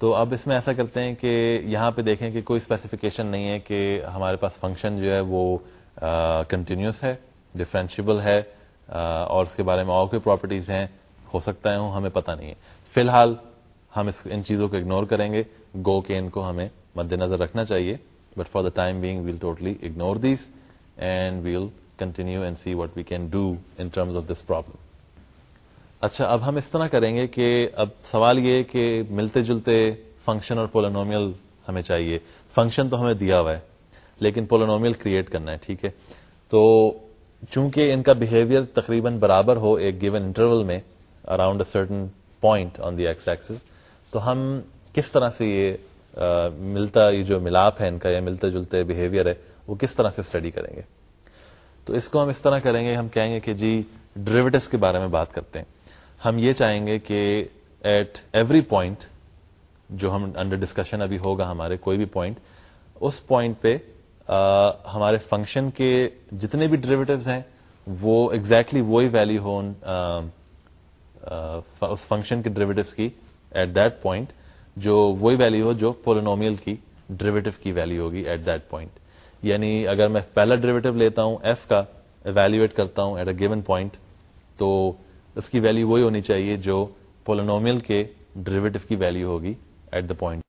تو اب اس میں ایسا کرتے ہیں کہ یہاں پہ دیکھیں کہ کوئی اسپیسیفکیشن نہیں ہے کہ ہمارے پاس فنکشن جو ہے وہ کنٹینیوس ہے ڈفرینشیبل ہے اور اس کے بارے میں اور کوئی پراپرٹیز ہیں، ہو سکتا ہے، ہوں، ہمیں پتہ نہیں ہے۔ فی الحال ہم اس ان چیزوں کو اگنور کریں گے۔ گو کے ان کو ہمیں مد نظر رکھنا چاہیے but for the time being we'll totally ignore these and we'll continue and see what we can do in terms of this problem اچھا اب ہم اس طرح کریں گے کہ اب سوال یہ کہ ملتے جلتے فنکشن اور پولونومیل ہمیں چاہیے۔ فنکشن تو ہمیں دیا ہوا ہے، لیکن پولونومیل کریٹ کرنا ہے، ٹھیک ہے؟ تو چونکہ ان کا بہیویئر تقریباً برابر ہو ایک گیون انٹرول میں around a certain point on the x axis تو ہم کس طرح سے یہ ملتا، یہ جو ملاپ ہے ان کا، یا ملتے جلتے بہیویئر ہے، وہ کس طرح سے اسٹڈی کریں گے؟ تو اس کو ہم اس طرح کریں گے، ہم کہیں گے کہ جی ڈریویٹوس کے بارے میں بات کرتے ہیں۔ ہم یہ چاہیں گے کہ ایٹ ایوری پوائنٹ جو ہم انڈر ڈسکشن ابھی ہوگا ہمارے کوئی بھی پوائنٹ اس پوائنٹ پہ ہمارے فنکشن کے جتنے بھی ڈریویٹوز ہیں، وہ ایگزیکٹلی exactly وہی ویلو ہو اس فنکشن کے ڈریویٹوز کی ایٹ دیٹ پوائنٹ جو وہی ویلو ہو جو پولونومیل کی ڈریویٹو کی ویلو ہوگی ایٹ دیٹ پوائنٹ یعنی اگر میں پہلا ڈریویٹو لیتا ہوں ایف کا ایویلویٹ کرتا ہوں ایٹ اے گیون پوائنٹ تو اس کی ویلو وہی ہونی چاہیے جو پولونومیل کے ڈریویٹو کی ویلو ہوگی ایٹ دا پوائنٹ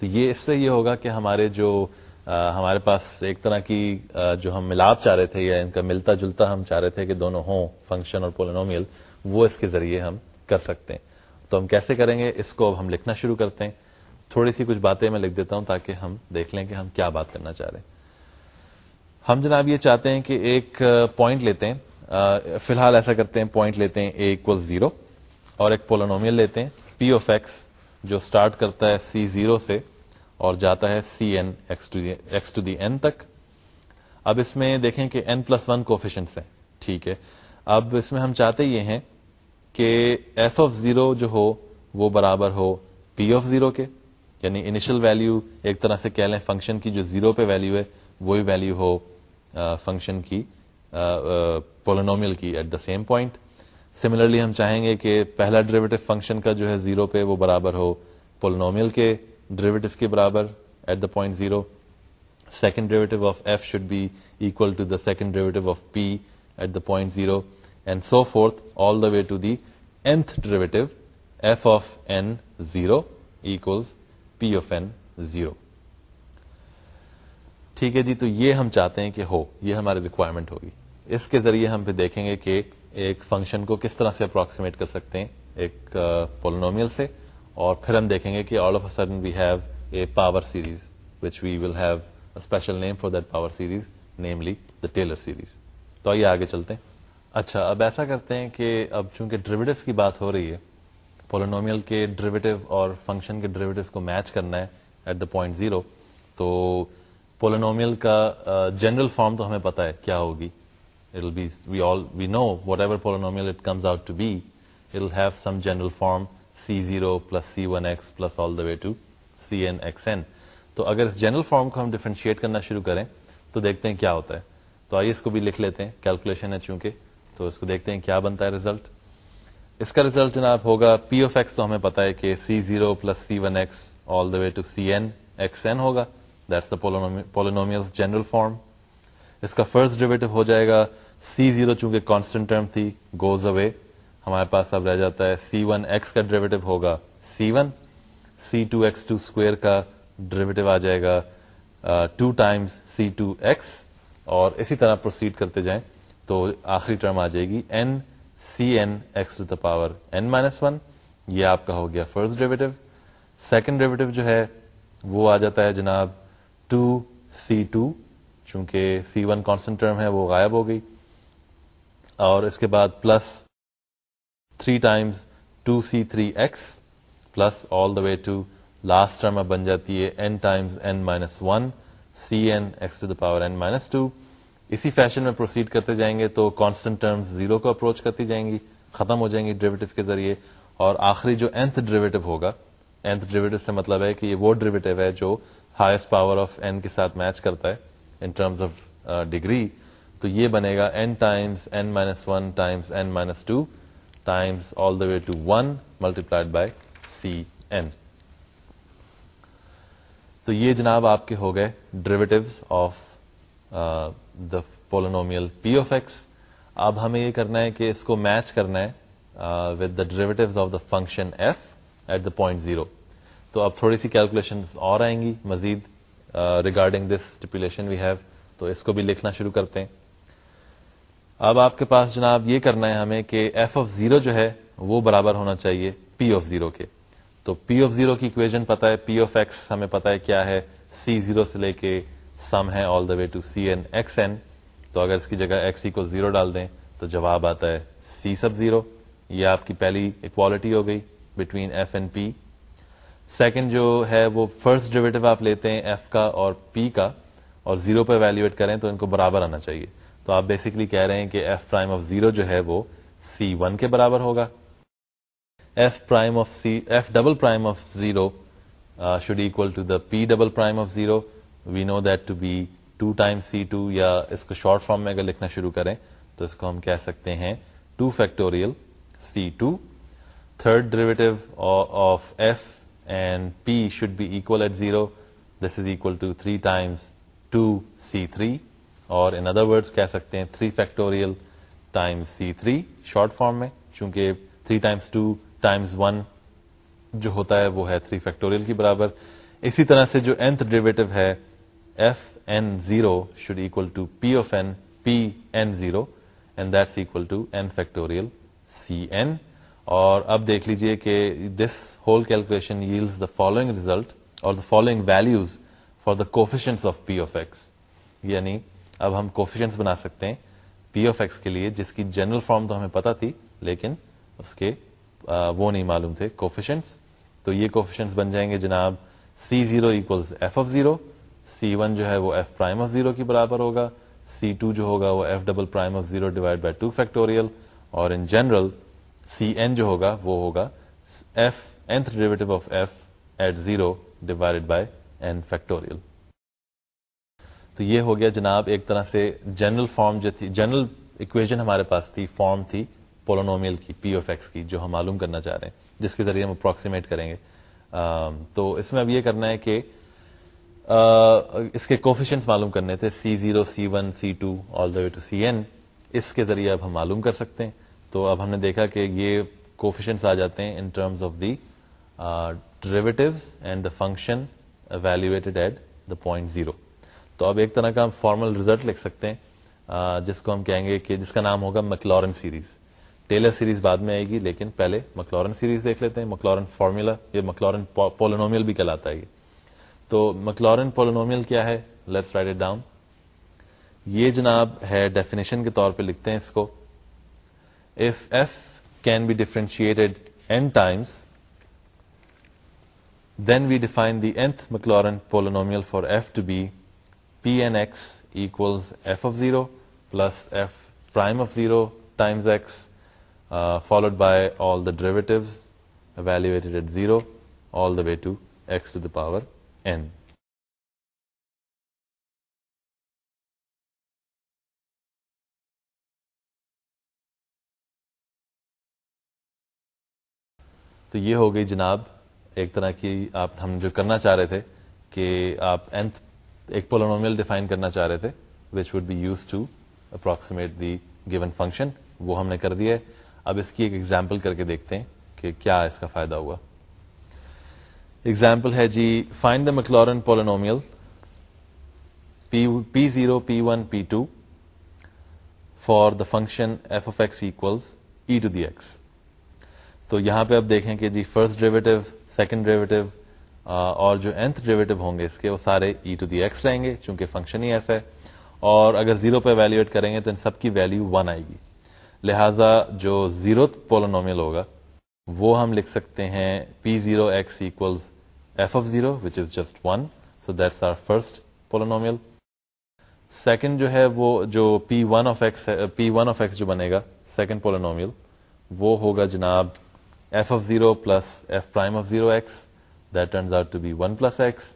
تو یہ اس سے یہ ہوگا کہ ہمارے جو ہمارے پاس ایک طرح کی جو ہم ملاپ چاہ رہے تھے یا ان کا ملتا جلتا ہم چاہ رہے تھے کہ دونوں ہوں فنکشن اور پولینومیل وہ اس کے ذریعے ہم کر سکتے ہیں۔ تو ہم کیسے کریں گے؟ اس کو اب ہم لکھنا شروع کرتے ہیں۔ تھوڑی سی کچھ باتیں میں لکھ دیتا ہوں تاکہ ہم دیکھ لیں کہ ہم کیا بات کرنا چاہ رہے ہیں۔ ہم جناب یہ چاہتے ہیں کہ ایک پوائنٹ لیتے ہیں۔ فی الحال ایسا کرتے ہیں پوائنٹ لیتے ہیں اے اکول زیرو اور ایک پولونومیل لیتے ہیں پی آف ایکس جو اسٹارٹ کرتا ہے سی زیرو سے اور جاتا ہے c n x to the n تک۔ اب اس میں دیکھیں کہ این پلس ون کوفیشنٹس ہیں۔ ٹھیک ہے۔ اب اس میں ہم چاہتے یہ ہیں کہ ایف آف زیرو جو ہو، وہ برابر ہو پی آف زیرو کے۔ یعنی انیشل ویلو ایک طرح سے کہہ لیں فنکشن کی جو زیرو پہ ویلو ہے، وہی ویلو ہو فنکشن کی پولونومیل کی at the same point similarly ہم چاہیں گے کہ پہلا ڈریویٹو فنکشن کا جو ہے زیرو پہ وہ برابر ہو پولونومیل کے ڈریویٹو کے برابر at the point zero second derivative of f should be equal to the second derivative of p at the point zero and so forth all the way to the nth derivative f of n zero equals p of n zero ٹھیک ہے جی تو یہ ہم چاہتے ہیں کہ ہو، یہ ہماری ریکوائرمنٹ ہوگی۔ اس کے ذریعے ہم پھر دیکھیں گے کہ ایک فنکشن کو کس طرح سے اپروکسیمیٹ کر سکتے ہیں ایک پولونومیل سے اور پھر ہم دیکھیں گے کہ all of a sudden we have a power series which we will have special name for that power series namely the Taylor series تو آئیے آگے چلتے ہیں۔ اچھا اب ایسا کرتے ہیں کہ اب چونکہ ڈریویٹو کی بات ہو رہی ہے پولونومیل کے ڈریویٹو اور فنکشن کے ڈریویٹو کو میچ کرنا ہے ایٹ دا پوائنٹ زیرو تو پولینومیل کا جنرل فارم تو ہمیں پتا ہے کیا ہوگی۔ We know whatever polynomial it comes out to be it have some general form c zero plus c one x plus all the way to c n x n تو اگر اس general form کو ہم differentiate کرنا شروع کریں، تو دیکھتے ہیں کیا ہوتا ہے۔ تو آئیے اس کو بھی لکھ لیتے ہیں کیلکولیشن ہے چونکہ، تو اس کو دیکھتے ہیں کیا بنتا ہے ریزلٹ اس کا ریزلٹ جناب ہوگا پی آف ایکس تو ہمیں پتا ہے کہ c zero plus c one x all the way to c n x n ہوگا۔ That's the polynomial general form اس کا فرسٹ ڈیویٹو ہو جائے گا سی زیرو چونکہ کانسٹنٹ ٹرم تھی گوز اوے ہمارے پاس اب رہ جاتا ہے سی ون ایکس کا ڈریویٹو ہوگا. C one c two x two square کا ڈریویٹو آ جائے گا two times c two x اور اسی طرح پروسیڈ کرتے جائیں تو آخری ٹرم آ جائے گی n c n x to the power n minus one یہ آپ کا ہو گیا فرسٹ ڈریویٹو سیکنڈ ڈریویٹو جو ہے، وہ آ جاتا ہے جناب ٹو سی ٹو چونکہ سی ون کانسٹنٹ ٹرم ہے، وہ غائب ہو گئی. اور اس کے بعد plus three times two c three x plus all the way to last term اب بن جاتی ہے n times n minus one c n x to the power n minus two اسی فیشن میں پروسیڈ کرتے جائیں گے تو کانسٹنٹ ٹرمز زیرو کو اپروچ کرتی جائیں گی، ختم ہو جائیں گی ڈریویٹو کے ذریعے اور آخری جو اینتھ ڈریویٹو ہوگا اینتھ ڈریویٹو سے مطلب ہے کہ یہ وہ ڈریویٹو ہے جو ہائیسٹ پاور آف این کے ساتھ میچ کرتا ہے ان ٹرمز آف ڈگری تو یہ بنے گا n times n minus one times n minus two times all the way to one multiplied by c n تو یہ جناب آپ کے ہو گئے derivative of the polynomial p of x اب ہمیں یہ کرنا ہے کہ اس کو میچ کرنا ہے with the derivative of the function F at the point zero تو اب تھوڑی سی کیلکولیشن اور آئیں گی مزید regarding this stipulation we have تو اس کو بھی لکھنا شروع کرتے ہیں. اب آپ کے پاس جناب یہ کرنا ہے ہمیں کہ ایف آف زیرو جو ہے وہ برابر ہونا چاہیے پی آف زیرو کے۔ تو پی آف زیرو کی اکویژن پتا ہے پی آف ایکس ہمیں پتا ہے کیا ہے۔ سی زیرو سے لے کے سم ہے all the way to c n x n تو اگر اس کی جگہ ایکس کو زیرو ڈال دیں تو جواب آتا ہے سی سب زیرو یہ آپ کی پہلی اکوالٹی ہو گئی between f and p second جو ہے وہ فرسٹ ڈیویٹو آپ لیتے ہیں ایف کا اور پی کا۔ اور زیرو پہ ویلویٹ کریں تو ان کو برابر آنا چاہیے۔ تو آپ بیسکلی کہہ رہے ہیں کہ ایف پرائم آف زیرو جو ہے وہ سی ون کے برابر ہوگا۔ F prime of c f double prime of zero should equal to the p double prime of zero we know that to be two time c two یا اس کو short form میں اگر لکھنا شروع کریں تو اس کو ہم کہہ سکتے ہیں two factorial c two third derivative of f and p should be equal at zero this is equal to three times two c three اور ان ادر ورڈ کہہ سکتے ہیں three factorial times c three short form میں، چونکہ three times two times one جو ہوتا ہے وہ ہے تھری فیکٹوریل کی برابر. اسی طرح سے جو nth ڈیریویٹو ہے f n zero should equal to p of n p n zero and that's equal to n factorial c n اور اب دیکھ لیجیے کہ this whole calculation yields the following result اور the following values for the coefficients of p of x یعنی اب ہم coefficients بنا سکتے ہیں پی آف ایکس کے لیے، جس کی جنرل فارم تو ہمیں پتا تھی، لیکن اس کے وہ نہیں معلوم تھے کوفیشنس تو یہ کوفیشنس بن جائیں گے جناب c zero equals f of zero c one جو ہے وہ ایف پرائم آف زیرو کی برابر ہوگا۔ سی ٹو جو ہوگا وہ f double prime of zero divide by two factorial اور ان جنرل سی این جو ہوگا وہ ہوگا f nth derivative of f at zero divide by n factorial تو یہ ہو گیا جناب ایک طرح سے جنرل فارم جو تھی جنرل اکویژن ہمارے پاس تھی فارم تھی پولونومیل کی پی آف ایکس کی، جو ہم معلوم کرنا چاہ رہے ہیں، جس کے ذریعے ہم اپروکسیمیٹ کریں گے۔ تو اس میں اب یہ کرنا ہے کہ اس کے کوفیشنس معلوم کرنے تھے c zero c one c two all the way to c n اس کے ذریعے اب ہم معلوم کر سکتے ہیں۔ تو اب ہم نے دیکھا کہ یہ کوفیشنس آ جاتے ہیں in terms of the derivatives and the function evaluated at the point zero تو اب ایک طرح کا ہم فارمل ریزلٹ لکھ سکتے ہیں جس کو ہم کہیں گے کہ، جس کا نام ہوگا مکلورن سیریز ٹیلر سیریز بعد میں آئے گی، لیکن پہلے مکلورن سیریز دیکھ لیتے ہیں۔ مکلورن فارمولا یہ مکلورن پولونومیل بھی کہلاتا ہے تو مکلورن پولونومیل کیا ہے؟ لیٹس رائٹ اٹ ڈاؤن یہ جناب ہے ڈیفینیشن کے طور پہ لکھتے ہیں اس کو۔ If f can be differentiated n times then we define the nth Maclaurin polynomial for f to be p n x equals f of zero plus f prime of zero times x followed by all the derivatives evaluated at zero all the way to x to the power n تو یہ ہو گئی جناب ایک طرح کی آپ ہم جو کرنا چاہ رہے تھے کہ آپ nth ایک پولونومیل ڈیفائن کرنا چاہ رہے تھے which would be use to approximate the given function وہ ہم نے کر دیا ہے. اب اس کی ایک ایگزامپل کر کے دیکھتے ہیں کہ کیا اس کا فائدہ ہوا. ایگزامپل ہے جی find the Maclaurin polynomial p zero p one p two for the function f of x equals e to the x تو یہاں پہ اب دیکھیں کہ جی فرسٹ ڈریویٹو سیکنڈ ڈریویٹو اور جو اینتھ ڈریویٹو ہوں گے اس کے، وہ سارے ای ٹو دی ایکس رہیں گے، چونکہ فنکشن ہی ایسا ہے۔ اور اگر زیرو پہ ویلویٹ کریں گے، تو ان سب کی ویلو ون آئے گی۔ لہذا جو زیرو پولونومیل ہوگا، وہ ہم لکھ سکتے ہیں p zero x equals f of zero which is just one so that's our first polynomial second جو ہے، وہ جو p one of x p one of x جو بنے گا سیکنڈ پولونومیل وہ ہوگا جناب f of zero plus f prime of zero x that turns out to be one plus x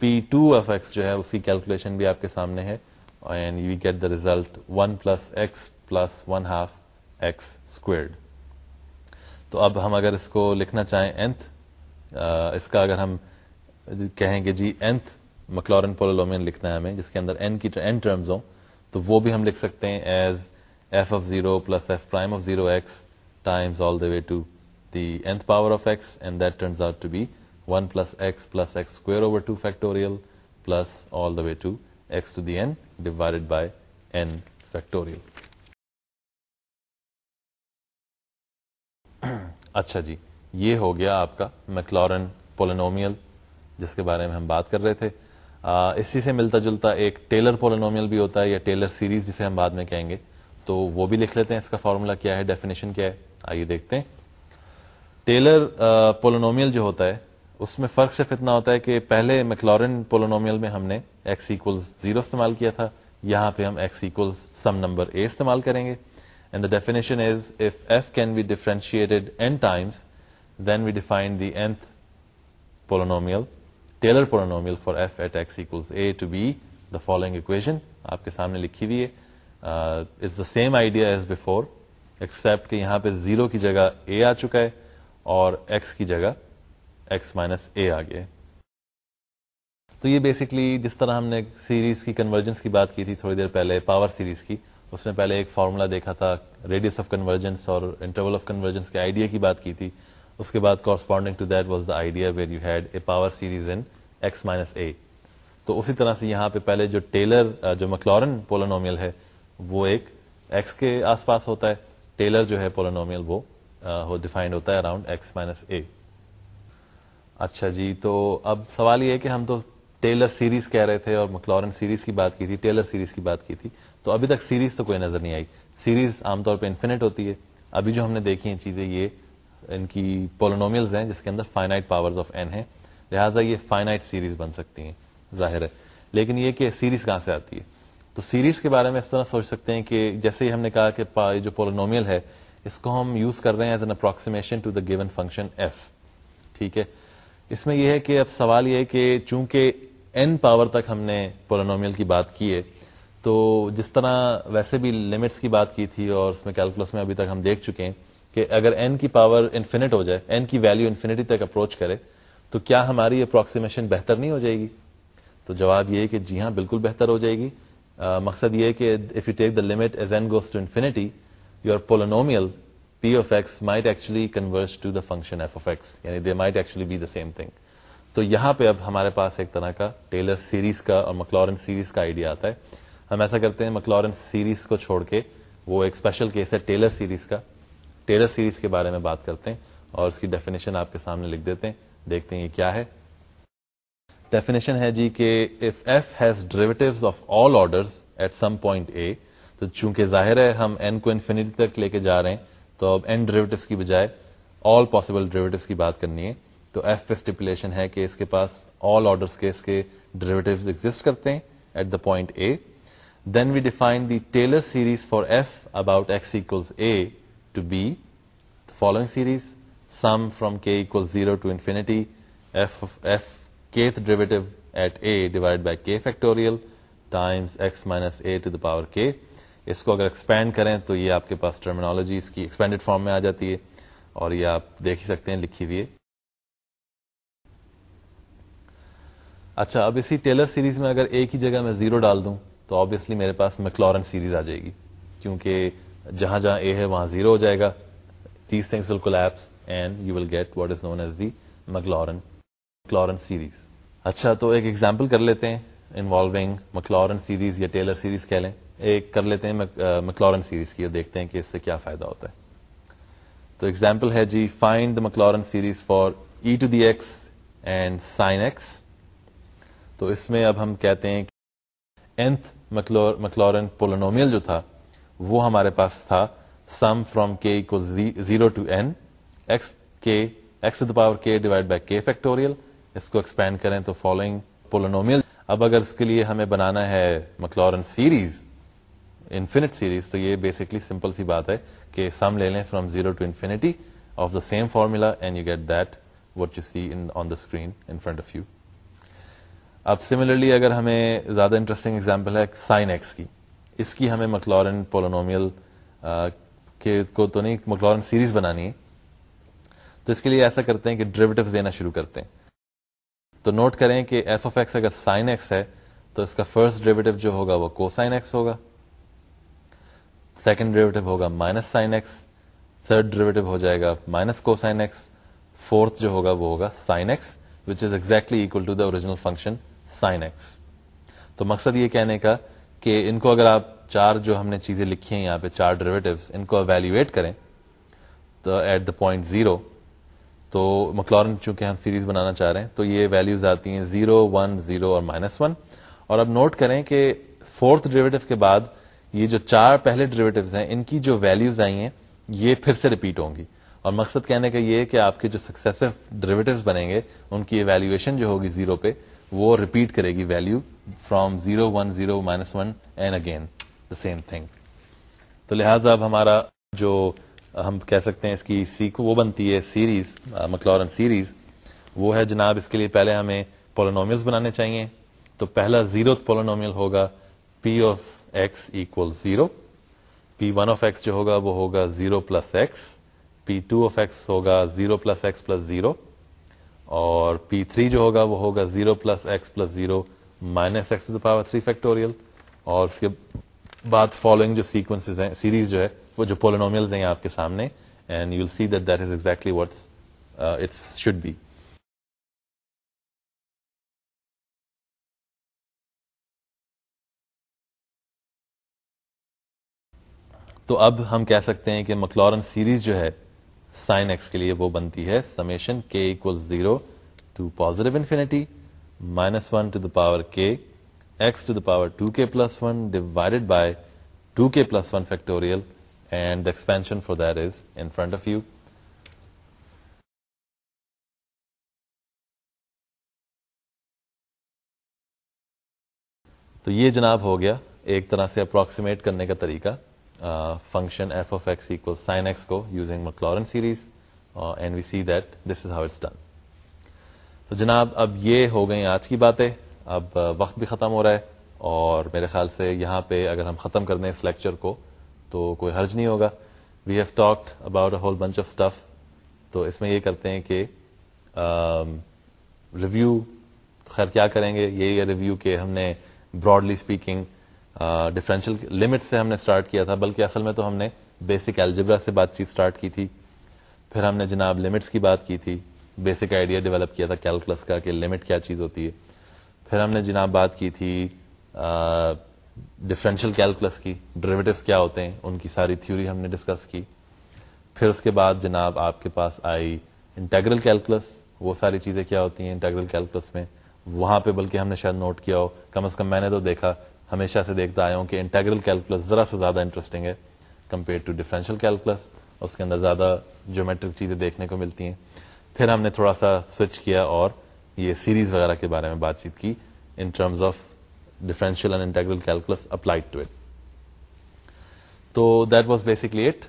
p two of x جو ہے اس کی calculation بھی آپ کے سامنے ہے. And you get the result one plus x plus one half x squared تو اب ہم اگر اس کو لکھنا چاہیں nth اینتھ اس کا اگر ہم کہیں گے جی اینتھ مکلورن پولومین لکھنا ہے ہمیں، جس کے اندر این کی این ٹرمز ہوں، تو وہ بھی ہم لکھ سکتے ہیں as f of zero plus f prime of zero x times all the way to the nth power of x and that turns out to be one plus x plus x square over two factorial plus all the way to x to the n divided by n factorial اچھا جی یہ ہو گیا آپ کا Maclaurin polynomial جس کے بارے میں ہم بات کر رہے تھے اسی سے ملتا جلتا ایک ٹیلر پولینومیل بھی ہوتا ہے یا ٹیلر سیریز جسے ہم بعد میں کہیں گے تو وہ بھی لکھ لیتے ہیں اس کا فارمولا کیا ہے ڈیفینیشن کیا ہے آئیے دیکھتے ہیں ٹیلر پولینومیل جو ہوتا ہے اس میں فرق صرف اتنا ہوتا ہے کہ پہلے میکلورن پولینومیل میں ہم نے ایکس زیرو استعمال کیا تھا یہاں پہ ہم ایکس سم نمبر اے استعمال کریں گے And the definition is, if f can be differentiated n times, then we define the nth polynomial, Taylor polynomial for f at x equals a to be the following equation. آپ کے سامنے لکھی ہوئی ہے it's the same idea as before except کہ یہاں پہ zero کی جگہ اے آ چکا ہے اور ایکس کی جگہ ایکس مائنس اے آ گیا تو یہ بیسکلی جس طرح ہم نے سیریز کی کنورجنس کی بات کی تھی تھوڑی دیر پہلے پاور سیریز کی، اس میں پہلے ایک فارمولا دیکھا تھا ریڈیس آف کنورجنس اور انٹرول آف کنورجنس کے آئیڈیا کی بات کی تھی۔ اس کے بعد corresponding to that was the idea where you had a power series in x minus a تو اسی طرح سے یہاں پہ پہلے جو ٹیلر، جو مکلورن پولونومیل ہے، وہ ایک ایکس کے آس پاس ہوتا ہے۔ ٹیلر جو ہے پولونومیل وہ ڈیفائنڈ ہوتا ہے اراؤنڈ ایکس مائنس اے اچھا جی تو اب سوال یہ ہے کہ ہم تو ٹیلر سیریز کہہ رہے تھے اور مکلورن سیریز کی بات کی تھی، ٹیلر سیریز کی بات کی تھی، تو ابھی تک سیریز تو کوئی نظر نہیں آئی۔ سیریز عام طور پہ انفینٹ ہوتی ہے۔ ابھی جو ہم نے دیکھی ہیں چیزیں، یہ ان کی پولونومیلز ہیں جس کے اندر فائنائٹ پاور آف این ہے لہٰذا یہ فائنائٹ سیریز بن سکتی ہیں، ظاہر ہے۔ لیکن یہ کہ سیریز کہاں سے آتی ہے؟ تو سیریز کے بارے میں اس طرح سوچ سکتے ہیں کہ جیسے ہی ہم نے کہا کہ جو پولونومیل ہے، اس کو ہم یوز کر رہے ہیں as an approximation to the given function f ٹھیک ہے؟ اس میں یہ ہے کہ اب سوال یہ ہے کہ چونکہ این پاور تک ہم نے پولونومیل کی بات کی ہے، تو جس طرح ویسے بھی لمٹس کی بات کی تھی اور اس میں کیلکولس میں ابھی تک ہم دیکھ چکے ہیں کہ اگر این کی پاور انفینٹ ہو جائے این کی ویلو انفینٹی تک اپروچ کرے، تو کیا ہماری اپروکسیمیشن بہتر نہیں ہو جائے گی؟ تو جواب یہ ہے کہ جی ہاں بالکل بہتر ہو جائے گی۔ مقصد یہ ہے کہ if you take the limit as n goes to infinity your polynomial p of x might actually convert to the function f of x یعنی they might actually be the same thing تو یہاں پہ اب ہمارے پاس ایک طرح کا Taylor series کا اور مکلورن سیریز کا آئیڈیا آتا ہے۔ ہم ایسا کرتے ہیں مکلورن سیریز کو چھوڑ کے وہ ایک اسپیشل کیس ہے ٹیلر سیریز کا۔ ٹیلر سیریز کے بارے میں بات کرتے ہیں اور اس کی ڈیفینیشن آپ کے سامنے لکھ دیتے ہیں۔ دیکھتے ہیں یہ کیا ہے۔ ڈیفینیشن ہے جی کہ if f has derivative of all order at some point a تو چونکہ ظاہر ہے ہم این کو انفینٹی تک لے کے جا رہے ہیں تو اب این ڈریویٹو کی بجائے آل پاسبل ڈریویٹو کی بات کرنی ہے۔ تو ایف پہ اسٹیپولیشن ہے کہ اس کے پاس آل آرڈر کے اس کے ڈریویٹو ایگزٹ کرتے ہیں at the point a then we define the Taylor series for f about x a to be following series sum from k zero to infinity f f kth derivative at a divided by k factorial times x minus a to the power k اس کو اگر expand کریں تو یہ آپ کے پاس terminology اس کی expanded form میں آ جاتی ہے اور یہ آپ دیکھ ہی سکتے ہیں لکھی ہوئی ہے۔ اچھا اب اسی ٹیلر سیریز میں اگر ایک ہی جگہ میں زیرو ڈال دوں تو آبیسلی میرے پاس میکلورن سیریز آ جائے گی، کیونکہ جہاں جہاں اے ہے وہاں زیرو ہو جائے گا۔ These things will collapse and you will get what is known as the Maclaurin Maclaurin series اچھا تو ایک ایگزامپل کر لیتے ہیں انوالوگ مکلورن سیریز یا ٹیلر سیریز کہہ لیں۔ ایک کر لیتے ہیں مکلورن سیریز کی اور دیکھتے ہیں کہ اس سے کیا فائدہ ہوتا ہے۔ تو ایگزامپل ہے جی find the Maclaurin series for e to the x and sine x تو اس میں اب ہم کہتے ہیں کہ مکلورن پولونومیل جو تھا، وہ ہمارے پاس تھا۔ Sum from K zero to N X K X to the power K divided by K factorial اس کو ایکسپینڈ کریں تو فالوئنگ پولونومیل اب اگر اس کے لیے ہمیں بنانا ہے مکلورن سیریز انفینٹ سیریز، تو یہ بیسکلی سمپل سی بات ہے کہ سم لے لیں from zero to infinity of the same formula and you get that what you see on the screen in front of you اب سملرلی اگر ہمیں زیادہ انٹرسٹنگ ایگزامپل ہے سائن ایکس کی۔ اس کی ہمیں مکلورن پولونومیل کو تو نہیں مکلورن سیریز بنانی ہے۔ تو اس کے لیے ایسا کرتے ہیں کہ ڈریویٹو دینا شروع کرتے ہیں۔ تو نوٹ کریں کہ ایف آف ایکس اگر سائن ایکس ہے، تو اس کا فرسٹ ڈریویٹو جو ہوگا وہ کو سائن ایکس ہوگا۔ سیکنڈ ڈریویٹو ہوگا minus sine x third derivative ہو جائے گا minus cosine x fourth جو ہوگا وہ ہوگا sine x which is exactly equal to the original function sine x تو مقصد یہ کہنے کا کہ ان کو اگر آپ چار جو ہم نے چیزیں لکھی ہیں یہاں پہ، چار ڈریویٹو ان کو اویلویٹ کریں تو ایٹ دا پوائنٹ زیرو تو مکلورن چونکہ ہم سیریز بنانا چاہ رہے ہیں، تو یہ ویلوز آتی ہیں زیرو ون زیرو اور مائنس ون اور اب نوٹ کریں کہ فورتھ ڈریویٹو کے بعد یہ جو چار پہلے ڈریویٹوز ہیں، ان کی جو ویلوز آئی ہیں، یہ پھر سے ریپیٹ ہوں گی۔ اور مقصد کہنے کا یہ کہ آپ کے جو سکسیسو ڈریویٹوز بنیں گے، ان کی ایویلویشن جو ہوگی زیرو پہ، وہ ریپیٹ کرے گی value from zero one zero minus one and again the same thing تو لہٰذا اب ہمارا جو ہم کہہ سکتے ہیں اس کی سیک وہ بنتی ہے سیریز مکلورن سیریز وہ ہے جناب، اس کے لیے پہلے ہمیں پولونومیلس بنانے چاہیے۔ تو پہلا زیرو پولونومیل ہوگا p of x equal zero p one of x جو ہوگا وہ ہوگا zero plus x p two of x ہوگا zero plus x plus zero اور پی تھری جو ہوگا وہ ہوگا zero plus x plus zero minus x to power three factorial اور اس کے بعد فالوئنگ جو سیکوینس ہیں سیریز جو ہے، وہ جو پولینومیلز ہیں آپ کے سامنے. And you see that that is exactly what's it's should be تو اب ہم کہہ سکتے ہیں کہ مکلورن سیریز جو ہے، سائن ایکس کے لیے وہ بنتی ہے۔ Summation k equal zero to positive infinity minus one to the power k x to the power two k plus one divided by two k plus one factorial and the expansion for that is in front of you تو یہ جناب ہو گیا ایک طرح سے approximate کرنے کا طریقہ۔ Function f of x equal sine x کو using Maclaurin series and we see that this is how it's done تو جناب، اب یہ ہو گئی آج کی باتیں. اب uh, وقت بھی ختم ہو رہا ہے اور میرے خیال سے یہاں پہ اگر ہم ختم کر دیں اس لیکچر کو تو کوئی حرج نہیں ہوگا. We have talked about a whole bunch of stuff تو اس میں یہ کرتے ہیں کہ um, ریویو خیر کیا کریں گے؟ یہی ریویو کہ ہم نے براڈلی اسپیکنگ ڈفرینشیل لمٹ سے ہم نے اسٹارٹ کیا تھا، بلکہ اصل میں تو ہم نے بیسک الجبرا سے بات چیت اسٹارٹ کی تھی۔ پھر ہم نے جناب لمٹس کی بات کی تھی بیسک آئیڈیا ڈیولپ کیا تھا کیلکولس کا کہ لمٹ کیا چیز ہوتی ہے۔ پھر ہم نے جناب بات کی تھی ڈفرینشیل کیلکولس کی ڈریویٹوس کیا ہوتے ہیں، ان کی ساری تھیوری ہم نے ڈسکس کی۔ پھر اس کے بعد جناب آپ کے پاس آئی انٹیگرل کیلکولس وہ ساری چیزیں کیا ہوتی ہیں انٹیگرل کیلکولس میں؟ وہاں پہ بلکہ ہم نے شاید نوٹ کیا ہو، کم از کم میں نے تو دیکھا ہمیشہ سے دیکھتا آیا ہوں کہ انٹیگرل کیلکولس ذرا سے زیادہ انٹرسٹنگ ہے کمپیئر ٹو ڈیفرنشیل کیلکولس اس کے اندر زیادہ جیومیٹرک چیزیں دیکھنے کو ملتی ہیں۔ پھر ہم نے تھوڑا سا سوئچ کیا اور یہ سیریز وغیرہ کے بارے میں بات چیت کی in terms of differential and integral calculus applied to it so that was basically it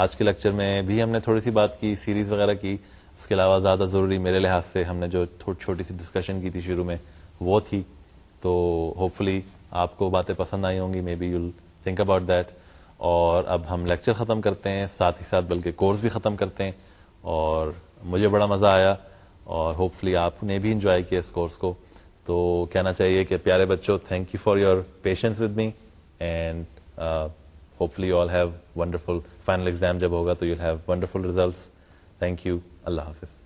آج کے لیکچر میں بھی ہم نے تھوڑی سی بات کی سیریز وغیرہ کی۔ اس کے علاوہ زیادہ ضروری میرے لحاظ سے ہم نے جو چھوٹی سی ڈسکشن کی تھی شروع میں، وہ تھی تو ہوپ فلی آپ کو باتیں پسند آئی ہوں گی. Maybe you think about that اور اب ہم لیکچر ختم کرتے ہیں. ساتھ ہی ساتھ بلکہ کورس بھی ختم کرتے ہیں. اور مجھے بڑا مزہ آیا. اور ہوپ فلی آپ نے بھی انجوائے کیا اس کورس کو. تو کہنا چاہیے کہ پیارے بچوں thank you for your patience with me and hopefully all have wonderful final exam جب ہوگا تو you have wonderful results thank you اللہ حافظ.